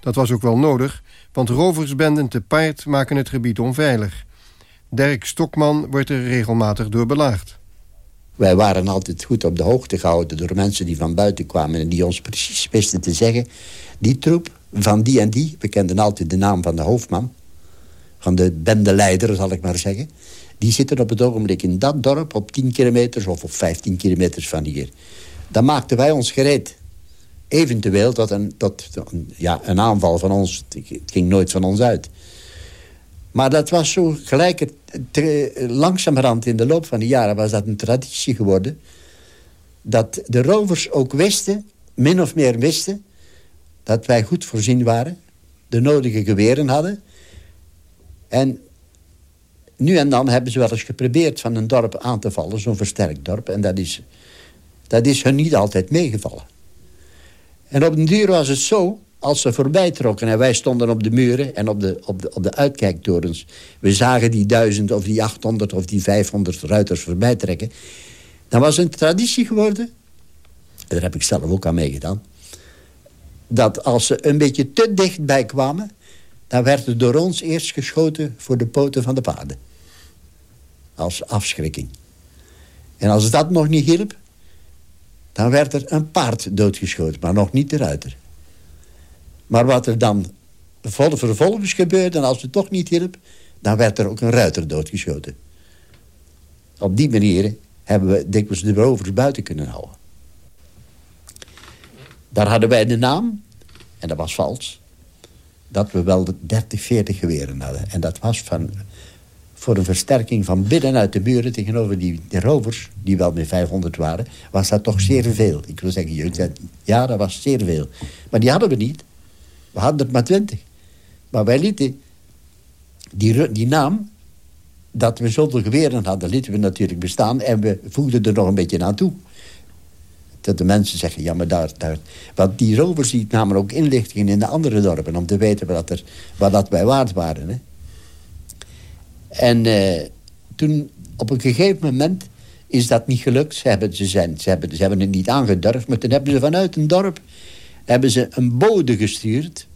Dat was ook wel nodig, want roversbenden te paard maken het gebied onveilig. Dirk Stokman wordt er regelmatig door belaagd. Wij waren altijd goed op de hoogte gehouden door mensen die van buiten kwamen... en die ons precies wisten te zeggen... die troep van die en die. We kenden altijd de naam van de hoofdman. Van de bendeleider, zal ik maar zeggen. Die zitten op het ogenblik in dat dorp op 10 kilometer of op 15 kilometer van hier. Dan maakten wij ons gereed. Eventueel tot een, tot, ja, een aanval van ons. Het ging nooit van ons uit. Maar dat was zo gelijk... Langzamerhand in de loop van de jaren was dat een traditie geworden... dat de rovers ook wisten, min of meer wisten dat wij goed voorzien waren, de nodige geweren hadden. En nu en dan hebben ze wel eens geprobeerd van een dorp aan te vallen, zo'n versterkt dorp. En dat is, dat is hun niet altijd meegevallen. En op den duur was het zo, als ze voorbij trokken en wij stonden op de muren en op de, op de, op de uitkijktorens. We zagen die duizend of die achthonderd of die vijfhonderd ruiters voorbij trekken. Dan was een traditie geworden, daar heb ik zelf ook aan meegedaan dat als ze een beetje te dichtbij kwamen... dan werd er door ons eerst geschoten voor de poten van de paarden. Als afschrikking. En als dat nog niet hielp... dan werd er een paard doodgeschoten, maar nog niet de ruiter. Maar wat er dan vervolgens gebeurde... en als het toch niet hielp... dan werd er ook een ruiter doodgeschoten. Op die manier hebben we dikwijls de rovers buiten kunnen houden. Daar hadden wij de naam, en dat was vals... dat we wel 30, 40 geweren hadden. En dat was van, voor een versterking van binnenuit de buren... tegenover die, rovers, die wel met 500 waren... was dat toch zeer veel. Ik wil zeggen, jullie ja, dat was zeer veel. Maar die hadden we niet. We hadden er maar 20. Maar wij lieten die, die naam dat we zoveel geweren hadden, lieten we natuurlijk bestaan... en we voegden er nog een beetje aan toe dat de mensen zeggen, ja, maar daar... daar want die rovers ziet namelijk ook inlichtingen in de andere dorpen... om te weten wat, er, wat dat wij waard waren. Hè. En uh, toen, op een gegeven moment, is dat niet gelukt. Ze hebben, ze, zijn, ze, hebben, ze hebben het niet aangedurfd, maar toen hebben ze vanuit een dorp... hebben ze een bode gestuurd.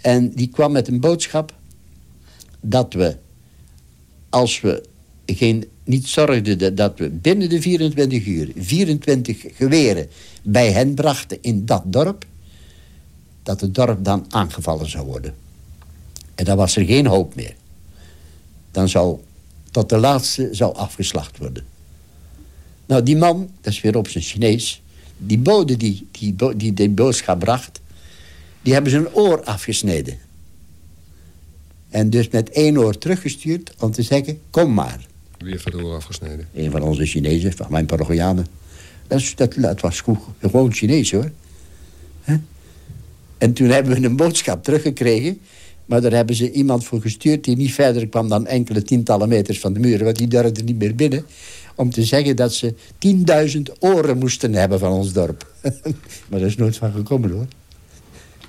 En die kwam met een boodschap dat we, als we geen niet zorgde dat we binnen de 24 uur 24 geweren bij hen brachten in dat dorp, dat het dorp dan aangevallen zou worden. En dan was er geen hoop meer. Dan zou tot de laatste zou afgeslacht worden. Nou, die man, dat is weer op zijn Chinees... die bode die die, die, die boodschap bracht... die hebben zijn oor afgesneden. En dus met één oor teruggestuurd om te zeggen... kom maar. Wie heeft oor afgesneden? Een van onze Chinezen, van mijn parochianen. Dat, dat, dat was gewoon Chinees hoor. En toen hebben we een boodschap teruggekregen... Maar daar hebben ze iemand voor gestuurd... die niet verder kwam dan enkele tientallen meters van de muren... want die durfde niet meer binnen... om te zeggen dat ze 10.000 oren moesten hebben van ons dorp. maar dat is nooit van gekomen, hoor.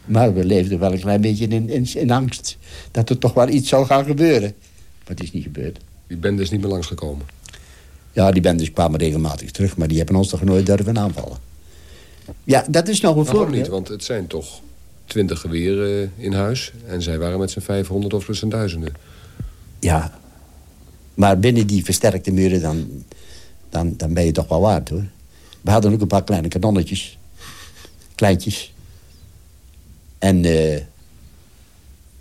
Maar we leefden wel een klein beetje in, in, in angst... dat er toch wel iets zou gaan gebeuren. Maar het is niet gebeurd. Die bende is niet meer langsgekomen? Ja, die bendes kwamen regelmatig terug... maar die hebben ons toch nooit durven aanvallen. Ja, dat is nog een voorbeeld. niet? Want het zijn toch twintig geweren in huis. En zij waren met z'n 500 of z'n duizenden. Ja, maar binnen die versterkte muren dan, dan, dan ben je toch wel waard, hoor. We hadden ook een paar kleine kanonnetjes. Kleintjes. En eh,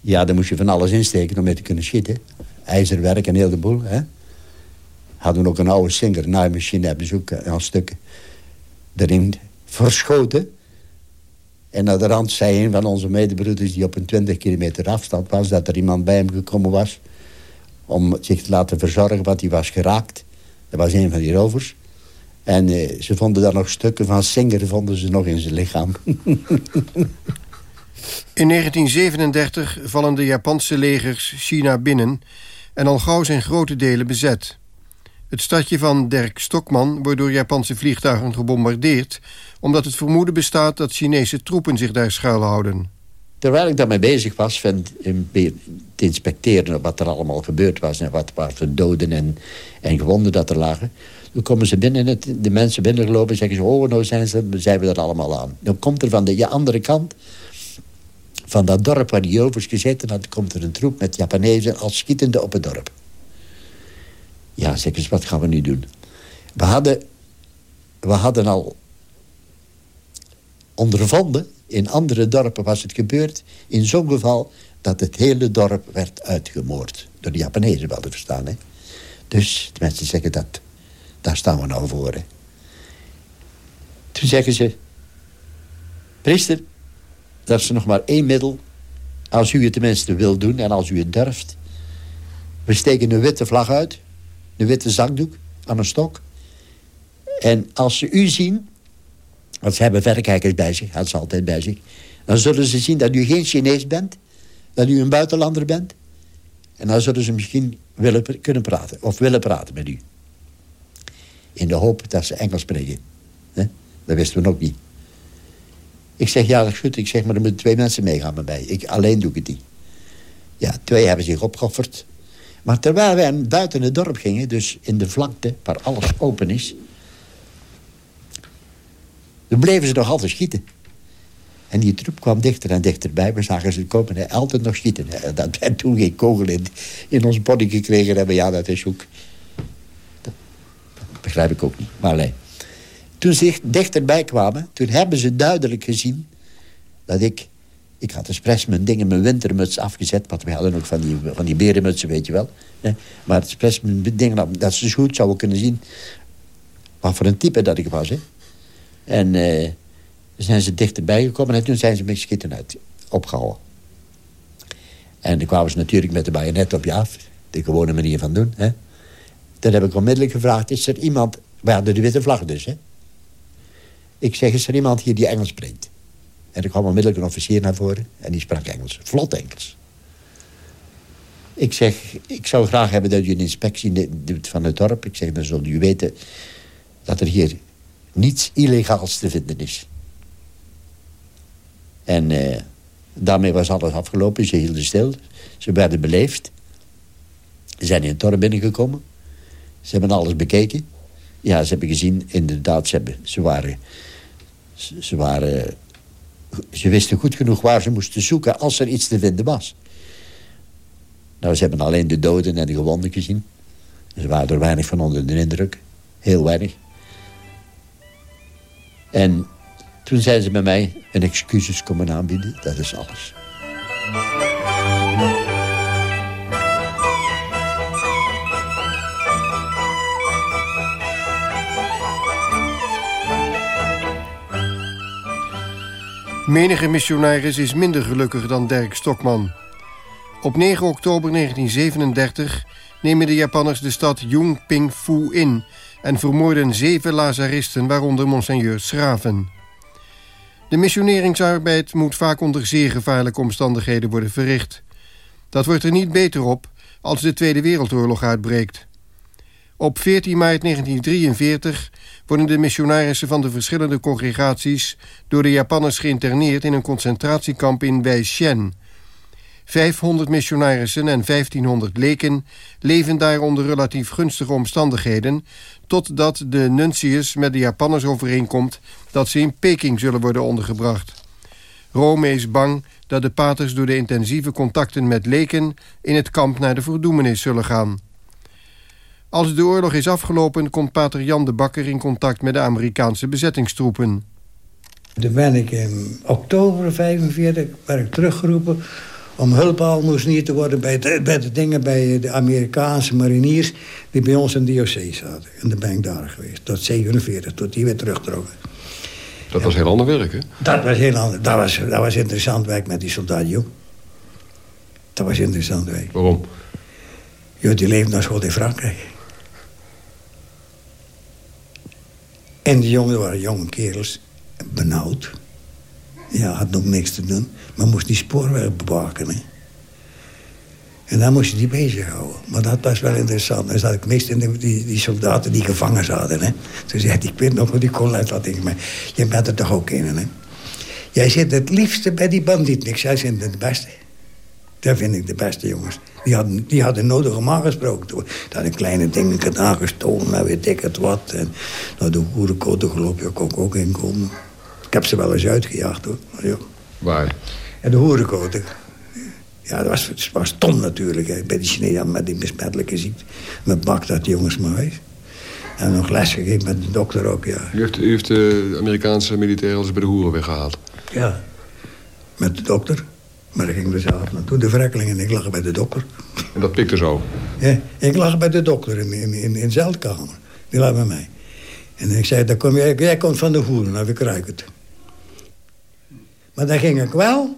ja, daar moest je van alles insteken om mee te kunnen schieten. IJzerwerk en heel de boel, hè. Hadden we ook een oude Singer naaimachine, hebben ze ook eh, al stukken erin verschoten. En naar de rand zei een van onze medebroeders... die op een 20 kilometer afstand was... dat er iemand bij hem gekomen was... om zich te laten verzorgen, want hij was geraakt. Dat was een van die rovers. En eh, ze vonden daar nog stukken van Singer... vonden ze nog in zijn lichaam. In 1937 vallen de Japanse legers China binnen... en al gauw zijn grote delen bezet. Het stadje van Dirk Stokman wordt door Japanse vliegtuigen gebombardeerd... omdat het vermoeden bestaat dat Chinese troepen zich daar schuilhouden. Terwijl ik daarmee bezig was van te inspecteren wat er allemaal gebeurd was... en wat, voor doden en, en gewonden dat er lagen... toen komen ze binnen, het, de mensen binnengelopen en zeggen ze... oh, nou zijn, ze, zijn we er allemaal aan. Dan komt er van de andere kant van dat dorp waar die jovers gezeten had... komt er een troep met Japanezen als schietende op het dorp. Ja, zeg eens, wat gaan we nu doen? We hadden, we hadden al ondervonden, in andere dorpen was het gebeurd... in zo'n geval dat het hele dorp werd uitgemoord. Door de Japanezen wel te verstaan, hè. Dus de mensen zeggen dat, daar staan we nou voor, hè. Toen zeggen ze... Priester, dat is nog maar één middel... als u het tenminste wil doen en als u het durft. We steken een witte vlag uit een witte zakdoek aan een stok. En als ze u zien, want ze hebben verrekijkers bij zich, hadden ze altijd bij zich... dan zullen ze zien dat u geen Chinees bent, dat u een buitenlander bent... en dan zullen ze misschien willen kunnen praten, of willen praten met u. In de hoop dat ze Engels spreken. Dat wisten we nog niet. Ik zeg, ja, dat is goed. Ik zeg, maar er moeten twee mensen meegaan met mij. Ik, alleen doe ik het niet. Ja, twee hebben zich opgeofferd. Maar terwijl wij buiten het dorp gingen, dus in de vlakte waar alles open is... dan bleven ze nog altijd schieten. En die troep kwam dichter en dichterbij. We zagen ze komen en altijd nog schieten. Dat wij toen geen kogel in, in ons body gekregen hebben, ja, dat is ook... Dat begrijp ik ook niet, maar nee. Toen ze dichterbij kwamen, toen hebben ze duidelijk gezien... dat ik ik had expres mijn dingen, mijn wintermuts afgezet. Want we hadden ook van die, van die berenmutsen, weet je wel. Maar expres mijn dingen, dat ze goed zouden kunnen zien... wat voor een type dat ik was. Hè. En uh, zijn ze dichterbij gekomen en toen zijn ze met schieten uit opgehouden. En dan kwamen ze natuurlijk met de bajonet op je af. De gewone manier van doen. Hè. Toen heb ik onmiddellijk gevraagd, is er iemand... We hadden de witte vlag dus, hè. Ik zeg, is er iemand hier die Engels spreekt? En er kwam onmiddellijk een officier naar voren en die sprak Engels. Vlot Engels. Ik zeg, ik zou graag hebben dat u een inspectie doet van het dorp. Ik zeg, dan zult u weten dat er hier niets illegaals te vinden is. En eh, daarmee was alles afgelopen. Ze hielden stil. Ze werden beleefd. Ze zijn in het dorp binnengekomen. Ze hebben alles bekeken. Ja, ze hebben gezien, inderdaad, ze, waren... Ze, waren ze wisten goed genoeg waar ze moesten zoeken als er iets te vinden was. Nou, ze hebben alleen de doden en de gewonden gezien. Ze waren er weinig van onder de indruk. Heel weinig. En toen zijn ze bij mij een excuses komen aanbieden. Dat is alles. Menige missionaris is minder gelukkig dan Dirk Stokman. Op 9 oktober 1937 nemen de Japanners de stad Yongping-fu in... en vermoorden zeven lazaristen, waaronder monseigneur Schraven. De missioneringsarbeid moet vaak onder zeer gevaarlijke omstandigheden worden verricht. Dat wordt er niet beter op als de Tweede Wereldoorlog uitbreekt. Op 14 maart 1943 worden de missionarissen van de verschillende congregaties door de Japanners geïnterneerd in een concentratiekamp in Weishen. 500 missionarissen en 1500 leken leven daar onder relatief gunstige omstandigheden, totdat de nuntius met de Japanners overeenkomt dat ze in Peking zullen worden ondergebracht. Rome is bang dat de paters door de intensieve contacten met leken in het kamp naar de verdoemenis zullen gaan. Als de oorlog is afgelopen komt pater Jan de Bakker in contact met de Amerikaanse bezettingstroepen. Toen ben ik in oktober 45 ben ik teruggeroepen om hulpalmoesnier te worden bij de, bij de dingen bij de Amerikaanse mariniers die bij ons in de DOC zaten. En dan ben ik daar geweest, tot 47, tot die weer teruggetrokken. Dat was heel ander werk, hè? Dat was heel ander. Dat was, dat was interessant werk met die soldaten, joh. Dat was interessant werk. Waarom? Joh, die leefde naar school in Frankrijk. En die jongen waren jonge kerels, benauwd. Ja, had nog niks te doen. Maar moest die spoorweg bewaken, hè. En dan moest je die bezighouden. Maar dat was wel interessant. Dan zat ik meest in de, die, die soldaten die gevangen zaten. Hè. Toen zei ik weet nog wat die kon ik maar je bent er toch ook in, hè. Jij zit het liefste bij die bandieten. Ik zei, zijn de beste. Dat vind ik de beste, jongens. Die hadden, die hadden nodig om aangesproken te worden. Dat een kleine dingen aangestolen en weet ik het wat. En nou, de hoerenkoten geloof je, kon ik ook inkomen. Ik heb ze wel eens uitgejaagd, hoor. Ja. Waar? En de hoerenkoten. Ja, dat was, het was stom natuurlijk. Hè. Bij die Chinezen met die besmettelijke ziekte. Met bak dat jongens maar En nog les gegeven met de dokter ook, ja. U heeft, u heeft de Amerikaanse militairen als bij de hoeren weggehaald? Ja, met de dokter. Maar dan gingen we zelf naartoe, de verrekkeling. En ik lag bij de dokter. En dat pikte zo? Ja, ik lag bij de dokter in, in, in, in zeldkamer. Die lag bij mij. En ik zei, kom jij, jij komt van de hoeren, nou, ik ruik het. Maar dan ging ik wel,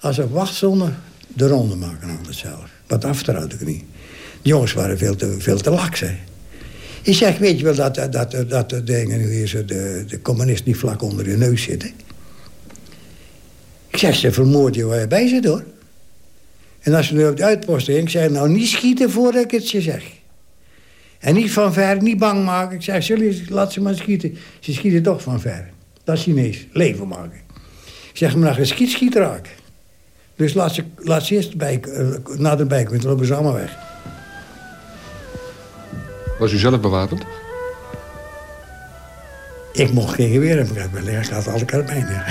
als ik wacht zonder, de ronde maken altijd zelf. Wat after ik niet. De jongens waren veel te, veel te laks, hè. Ik zeg, weet je wel dat, dat, dat, dat de dingen nu hier zo, de, de communist die vlak onder je neus zitten? Ik zeg, ze vermoord je waar je bij zit, hoor. En als ze nu op de uitpost ging, ik zeg, nou niet schieten voordat ik het je zeg. En niet van ver, niet bang maken. Ik zeg, jullie, laat ze maar schieten. Ze schieten toch van ver. Dat is Chinees, leven maken. Ik zeg, maar je schiet, schiet raak. Dus laat ze, laat ze eerst bij, uh, naderbij komen, dan lopen ze allemaal weg. Was u zelf bewapend? Ik mocht geen geweer hebben, ik had alle karabijnen.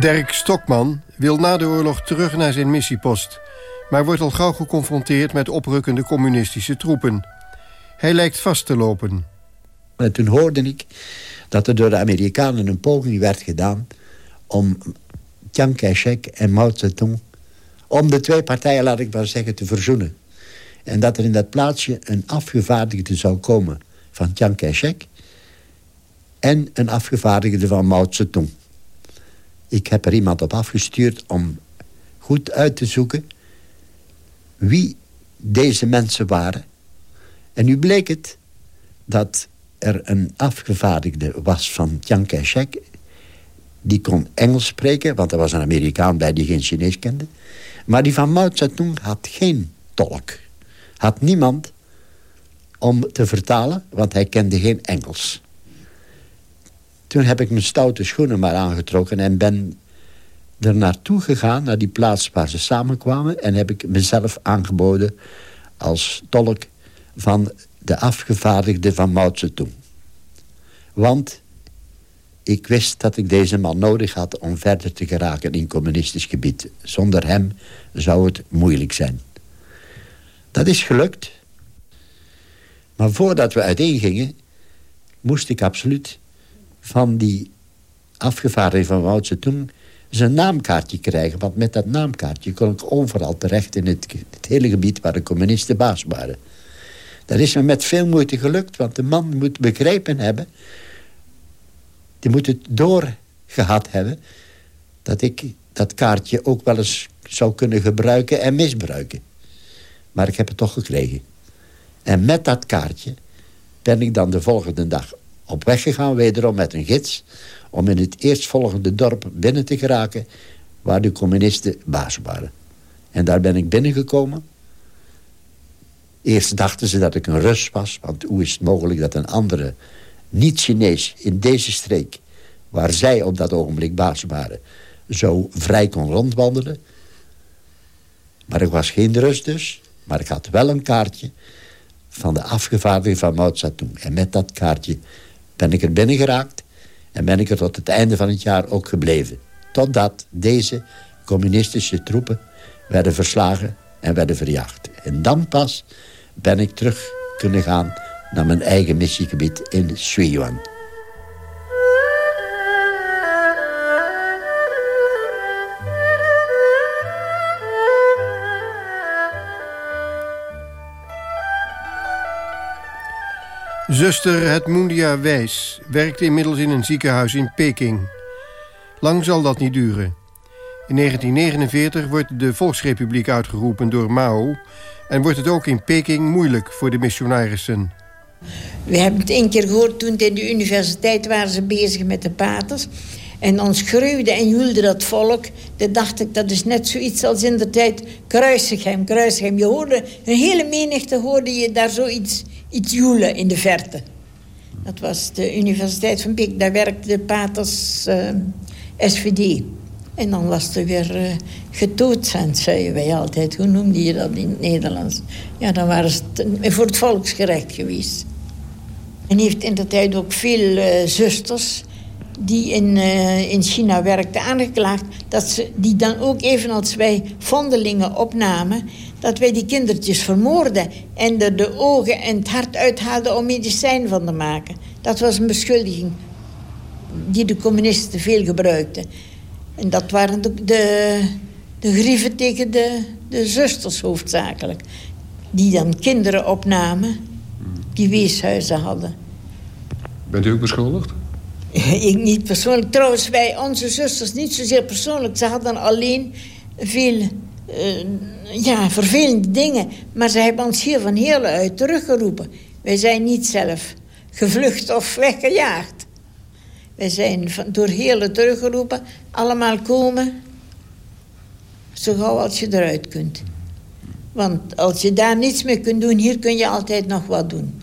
Dirk Stokman wil na de oorlog terug naar zijn missiepost... maar wordt al gauw geconfronteerd met oprukkende communistische troepen. Hij lijkt vast te lopen. En toen hoorde ik dat er door de Amerikanen een poging werd gedaan... om Chiang Kai-shek en Mao Zedong... om de twee partijen, laat ik maar zeggen, te verzoenen. En dat er in dat plaatsje een afgevaardigde zou komen van Chiang Kai-shek... en een afgevaardigde van Mao Zedong. Ik heb er iemand op afgestuurd om goed uit te zoeken... wie deze mensen waren. En nu bleek het dat er een afgevaardigde was van Chiang Kai-shek... die kon Engels spreken, want er was een Amerikaan bij die geen Chinees kende. Maar die van Mao Zedong had geen tolk. Had niemand om te vertalen, want hij kende geen Engels. Toen heb ik mijn stoute schoenen maar aangetrokken... en ben er naartoe gegaan, naar die plaats waar ze samenkwamen... en heb ik mezelf aangeboden als tolk van de afgevaardigde van Mao Zedong. Want ik wist dat ik deze man nodig had om verder te geraken in communistisch gebied. Zonder hem zou het moeilijk zijn. Dat is gelukt. Maar voordat we uiteengingen, moest ik absoluut van die afgevaardigde van Mao Zedong zijn naamkaartje krijgen. Want met dat naamkaartje kon ik overal terecht in het, het hele gebied waar de communisten baas waren. Dat is me met veel moeite gelukt, want de man moet begrepen hebben... die moet het doorgehad hebben... dat ik dat kaartje ook wel eens zou kunnen gebruiken en misbruiken. Maar ik heb het toch gekregen. En met dat kaartje ben ik dan de volgende dag op weg gegaan... wederom met een gids... om in het eerstvolgende dorp binnen te geraken... waar de communisten baas waren. En daar ben ik binnengekomen. Eerst dachten ze dat ik een Rus was. Want hoe is het mogelijk dat een andere niet-Chinees in deze streek... waar zij op dat ogenblik baas waren... zo vrij kon rondwandelen. Maar ik was geen Rus dus. Maar ik had wel een kaartje van de afgevaardigde van Mao Zedong. En met dat kaartje ben ik er binnen geraakt... en ben ik er tot het einde van het jaar ook gebleven. Totdat deze communistische troepen werden verslagen en werden verjaagd. En dan pas ben ik terug kunnen gaan naar mijn eigen missiegebied in Suiyuan. Zuster Hetmundia Wijs werkt inmiddels in een ziekenhuis in Peking. Lang zal dat niet duren. In 1949 wordt de Volksrepubliek uitgeroepen door Mao... en wordt het ook in Peking moeilijk voor de missionarissen. We hebben het één keer gehoord toen in de universiteit waren ze bezig met de paters. En dan schreeuwde en joelde dat volk. Dan dacht ik, dat is net zoiets als in de tijd Kruisigem, Kruisigem. Je hoorde, een hele menigte hoorde je daar zoiets iets joelen in de verte. Dat was de Universiteit van Peking. Daar werkte de paters uh, eh, SVD. En dan was er weer uh, getoodzend, zeiden wij altijd. Hoe noemde je dat in het Nederlands? Ja, dan waren ze voor het volksgerecht geweest. En heeft in de tijd ook veel zusters die in, in China werkten aangeklaagd... dat ze die dan ook evenals wij vondelingen opnamen... dat wij die kindertjes vermoorden... en er de ogen en het hart uithaalden om medicijn van te maken. Dat was een beschuldiging die de communisten veel gebruikten. En dat waren de, de, de grieven tegen de, de zusters hoofdzakelijk. Die dan kinderen opnamen die weeshuizen hadden. Bent u ook beschuldigd? Ik niet persoonlijk. Trouwens, wij, onze zusters, niet zozeer persoonlijk. Ze hadden alleen veel uh, ja, vervelende dingen. Maar ze hebben ons hier van heel uit teruggeroepen. Wij zijn niet zelf gevlucht of weggejaagd. Wij zijn van, door Heerlen teruggeroepen. Allemaal komen. Zo gauw als je eruit kunt. Want als je daar niets meer kunt doen, hier kun je altijd nog wat doen.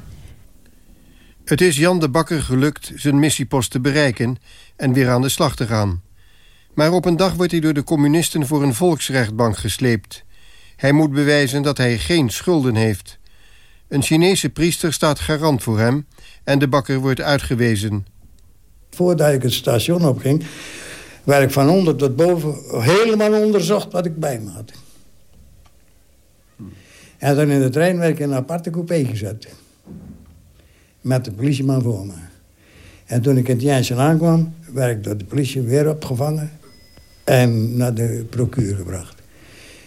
Het is Jan de Bakker gelukt zijn missiepost te bereiken en weer aan de slag te gaan. Maar op een dag wordt hij door de communisten voor een volksrechtbank gesleept. Hij moet bewijzen dat hij geen schulden heeft. Een Chinese priester staat garant voor hem en de bakker wordt uitgewezen. Voordat ik het station opging, werd ik van onder tot boven helemaal onderzocht wat ik bij me had. En dan in de trein werd ik in een aparte coupé gezet met de politieman voor me. En toen ik in het aankwam, werd ik door de politie weer opgevangen en naar de procuur gebracht.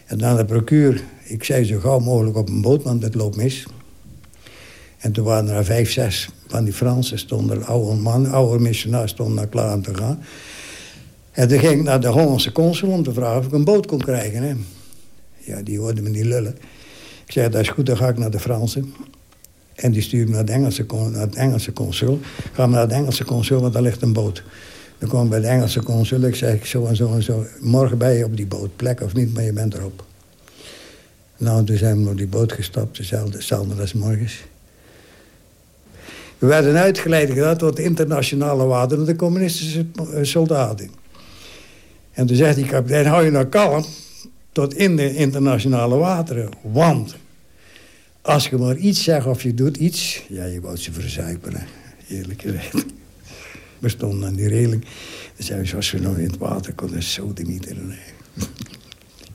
En dan de procuur, ik zei zo gauw mogelijk op een boot, want het loopt mis. En toen waren er vijf, zes van die Fransen, stonden oude man, oude missionaris stonden daar klaar om te gaan. En toen ging ik naar de Hollandse consul om te vragen of ik een boot kon krijgen. Hè. Ja, die hoorden me niet lullen. Ik zei, dat is goed, dan ga ik naar de Fransen. En die stuurt me naar, Engelse, naar het Engelse consul. Ga naar het Engelse consul, want daar ligt een boot. Dan kwam bij de Engelse consul. Ik zeg zo en zo en zo. Morgen ben je op die boot. Plek of niet, maar je bent erop. Nou, toen zijn we op die boot gestapt. Dezelfde, dezelfde als morgens. We werden uitgeleid gedaan tot internationale wateren... de communistische soldaten. En toen zegt die kapitein, hou je nou kalm... tot in de internationale wateren. Want als je maar iets zegt of je doet iets... Ja, je wou ze verzuipen, eerlijk gezegd. We stonden aan die reling. Dan zeiden we, zoals we nog in het water konden, zo niet in.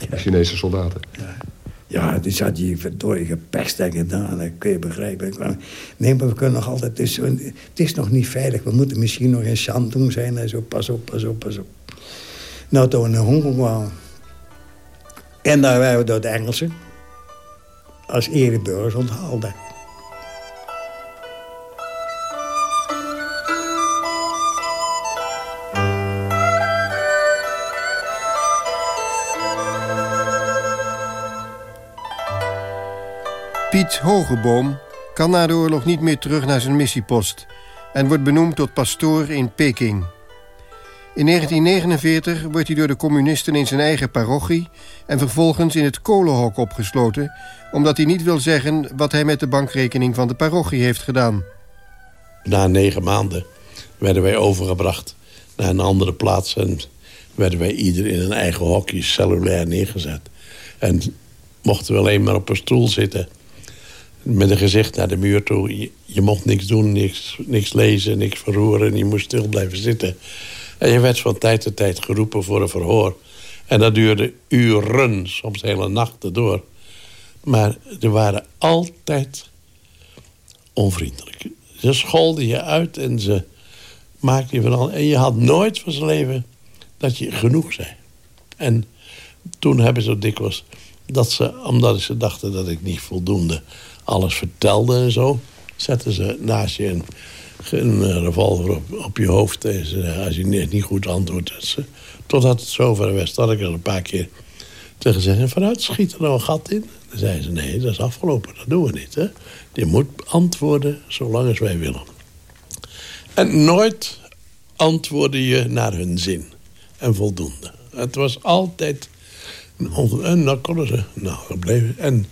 Ja. Chinese soldaten. Ja. Ja, die zat je verdorie gepest en gedaan. Dat kun je begrijpen. Nee, maar we kunnen nog altijd... Het is, het is nog niet veilig. We moeten misschien nog in Shantung zijn en zo. Pas op, pas op, pas op. Nou, toen we naar Hongkong kwamen... En daar waren we door de Engelsen als ereburgers onthaalde. Piet Hogeboom kan na de oorlog niet meer terug naar zijn missiepost... en wordt benoemd tot pastoor in Peking. In 1949 wordt hij door de communisten in zijn eigen parochie... en vervolgens in het kolenhok opgesloten... omdat hij niet wil zeggen wat hij met de bankrekening van de parochie heeft gedaan. Na negen maanden werden wij overgebracht naar een andere plaats... en werden wij ieder in een eigen hokje cellulair neergezet. En mochten we alleen maar op een stoel zitten... met een gezicht naar de muur toe. Je, mocht niks doen, niks, niks lezen, niks verroeren. Je moest stil blijven zitten... En je werd van tijd tot tijd geroepen voor een verhoor. En dat duurde uren, soms hele nachten door. Maar er waren altijd onvriendelijk. Ze scholden je uit en ze maakten je van al. En je had nooit van zijn leven dat je genoeg zei. En toen hebben ze dikwijls dat ze, omdat ze dachten dat ik niet voldoende alles vertelde en zo, zetten ze naast je een een revolver op, je hoofd. Als je niet goed antwoordt. Totdat het zover was dat ik er een paar keer tegen zei... vanuit schiet er nou een gat in? Dan zeiden ze, nee, dat is afgelopen. Dat doen we niet. Hè? Je moet antwoorden zolang als wij willen. En nooit antwoordde je naar hun zin. En voldoende. Het was altijd... En dan konden ze... Nou, bleef... En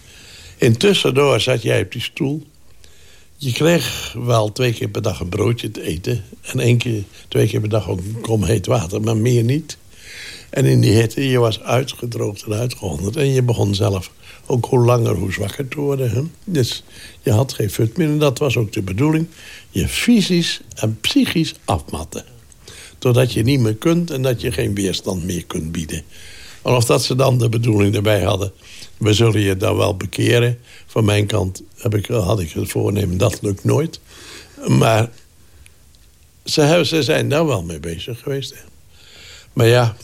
intussen door zat jij op die stoel... Je kreeg wel twee keer per dag een broodje te eten. En één keer, twee keer per dag ook een kom heet water, maar meer niet. En in die hitte, je was uitgedroogd en uitgehonderd. En je begon zelf ook hoe langer, hoe zwakker te worden. Dus je had geen fut meer. En dat was ook de bedoeling. Je fysisch en psychisch afmatten. Totdat je niet meer kunt en dat je geen weerstand meer kunt bieden. of dat ze dan de bedoeling erbij hadden... we zullen je dan wel bekeren van mijn kant heb ik, had ik het voornemen, dat lukt nooit. Maar ze, ze zijn daar wel mee bezig geweest. Maar ja,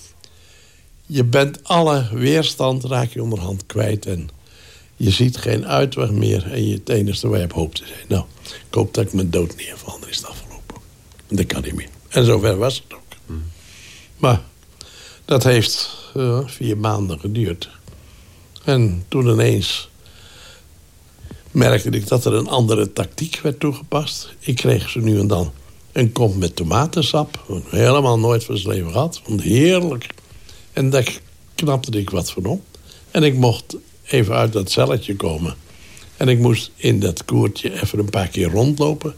je bent alle weerstand raak je onderhand kwijt. En je ziet geen uitweg meer. En je, het enige waar je op hoopt te zijn. Nou, ik hoop dat ik mijn dood. Dan is het afgelopen. Dat kan niet meer. En zover was het ook. Hmm. Maar dat heeft uh, vier maanden geduurd. En toen ineens merkte ik dat er een andere tactiek werd toegepast. Ik kreeg ze nu en dan een kom met tomatensap. Helemaal nooit van zijn leven gehad. Vond heerlijk. En daar knapte ik wat van op. En ik mocht even uit dat celletje komen. En ik moest in dat koertje even een paar keer rondlopen.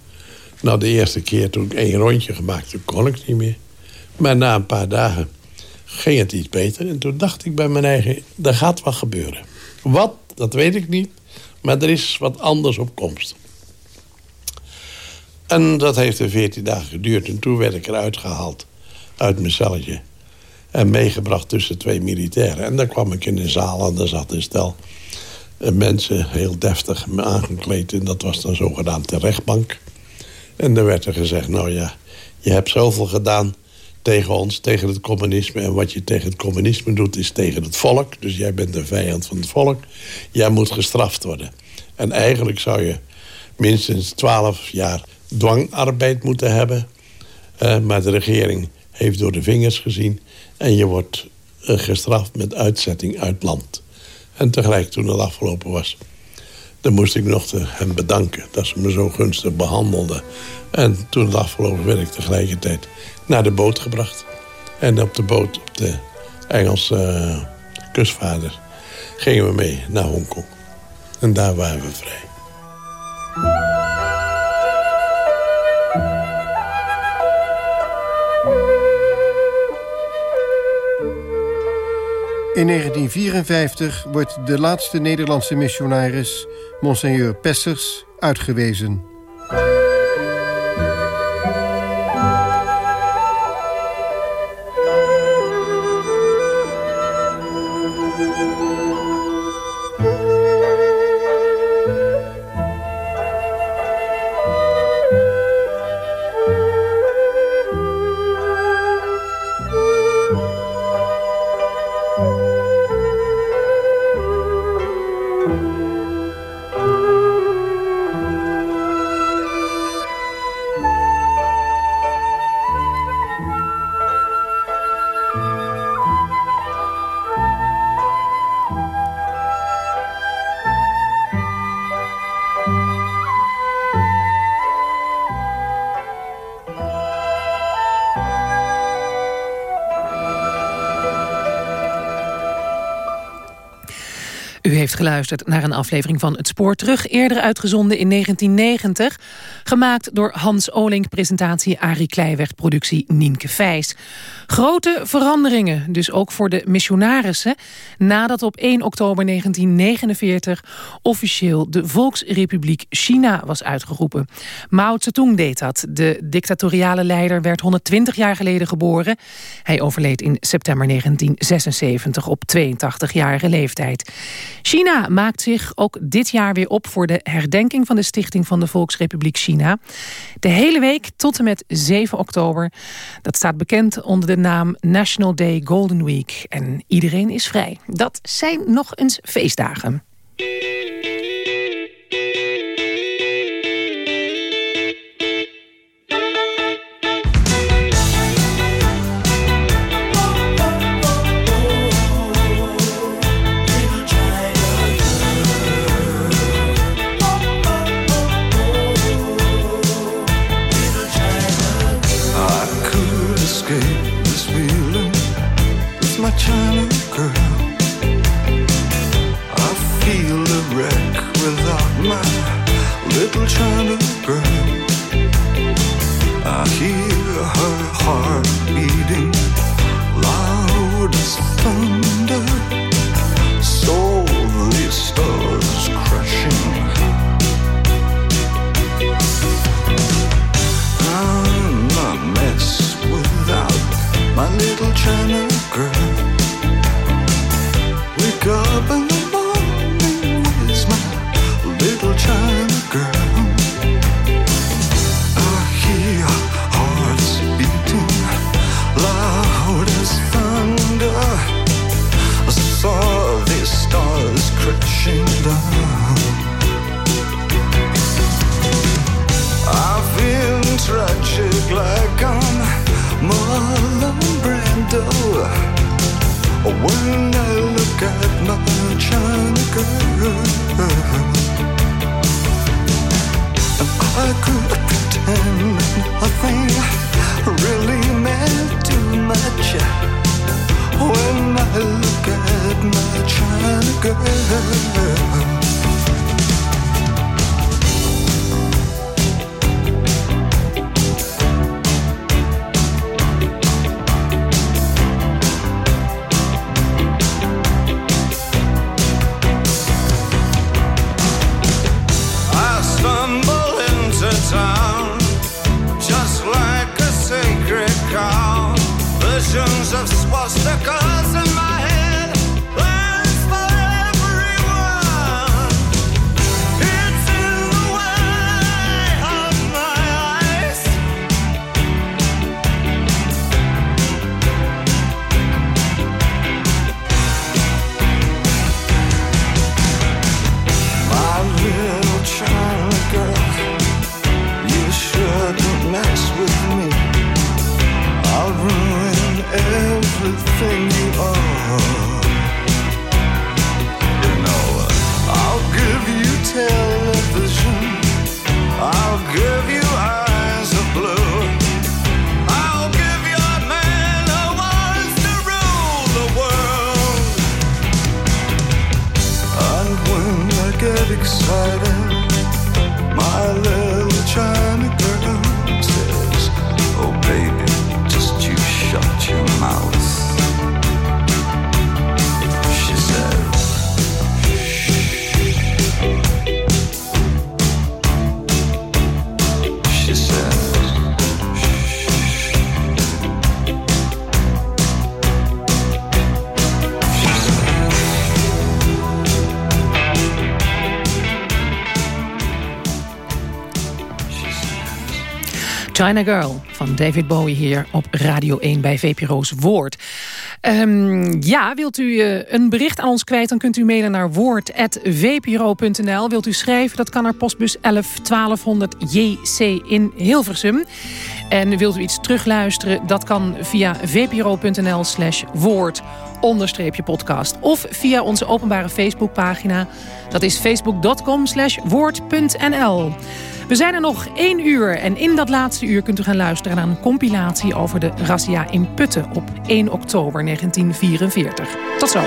Nou, de eerste keer toen ik één rondje gemaakt toen kon ik niet meer. Maar na een paar dagen ging het iets beter. En toen dacht ik bij mijn eigen, er gaat wat gebeuren. Wat, dat weet ik niet. Maar er is wat anders op komst. En dat heeft er veertien dagen geduurd. En toen werd ik eruit gehaald uit mijn celletje. En meegebracht tussen twee militairen. En dan kwam ik in een zaal en daar zat een stel mensen heel deftig aangekleed. En dat was dan zogenaamd de rechtbank. En dan werd er gezegd, nou ja, je hebt zoveel gedaan tegen ons, tegen het communisme. En wat je tegen het communisme doet, is tegen het volk. Dus jij bent een vijand van het volk. Jij moet gestraft worden. En eigenlijk zou je minstens twaalf jaar dwangarbeid moeten hebben. Maar de regering heeft door de vingers gezien. En je wordt uh, gestraft met uitzetting uit land. En tegelijk toen het afgelopen was... dan moest ik nog te hem bedanken dat ze me zo gunstig behandelden. En toen het afgelopen werd ik tegelijkertijd naar de boot gebracht. En op de boot, op de Engelse uh, kustvader, gingen we mee naar Hongkong. En daar waren we vrij. In 1954 wordt de laatste Nederlandse missionaris, Monseigneur Pessers, uitgewezen. Geluisterd naar een aflevering van Het Spoor Terug... eerder uitgezonden in 1990. Gemaakt door Hans Olink, presentatie Arie Kleiweg, productie Nienke Vijs. Grote veranderingen, dus ook voor de missionarissen... nadat op 1 oktober 1949 officieel de Volksrepubliek China was uitgeroepen. Mao Zedong deed dat. De dictatoriale leider werd 120 jaar geleden geboren. Hij overleed in september 1976 op 82-jarige leeftijd. China maakt zich ook dit jaar weer op voor de herdenking van de stichting van de Volksrepubliek China. De hele week tot en met 7 oktober. Dat staat bekend onder de naam National Day Golden Week. En iedereen is vrij. Dat zijn nog eens feestdagen. my little China girl. I hear her heart beating. China girl. Van David Bowie hier op Radio 1 bij VPRO's Woord. Um, ja, wilt u uh, een bericht aan ons kwijt... dan kunt u mailen naar woord.vpro.nl. Wilt u schrijven, dat kan naar postbus 11 1200 JC in Hilversum. En wilt u iets terugluisteren, dat kan via vpro.nl slash woord podcast. Of via onze openbare Facebookpagina. Dat is facebook.com slash woord.nl. We zijn er nog één uur en in dat laatste uur kunt u gaan luisteren naar een compilatie over de razzia in Putten op 1 oktober 1944. Tot zo.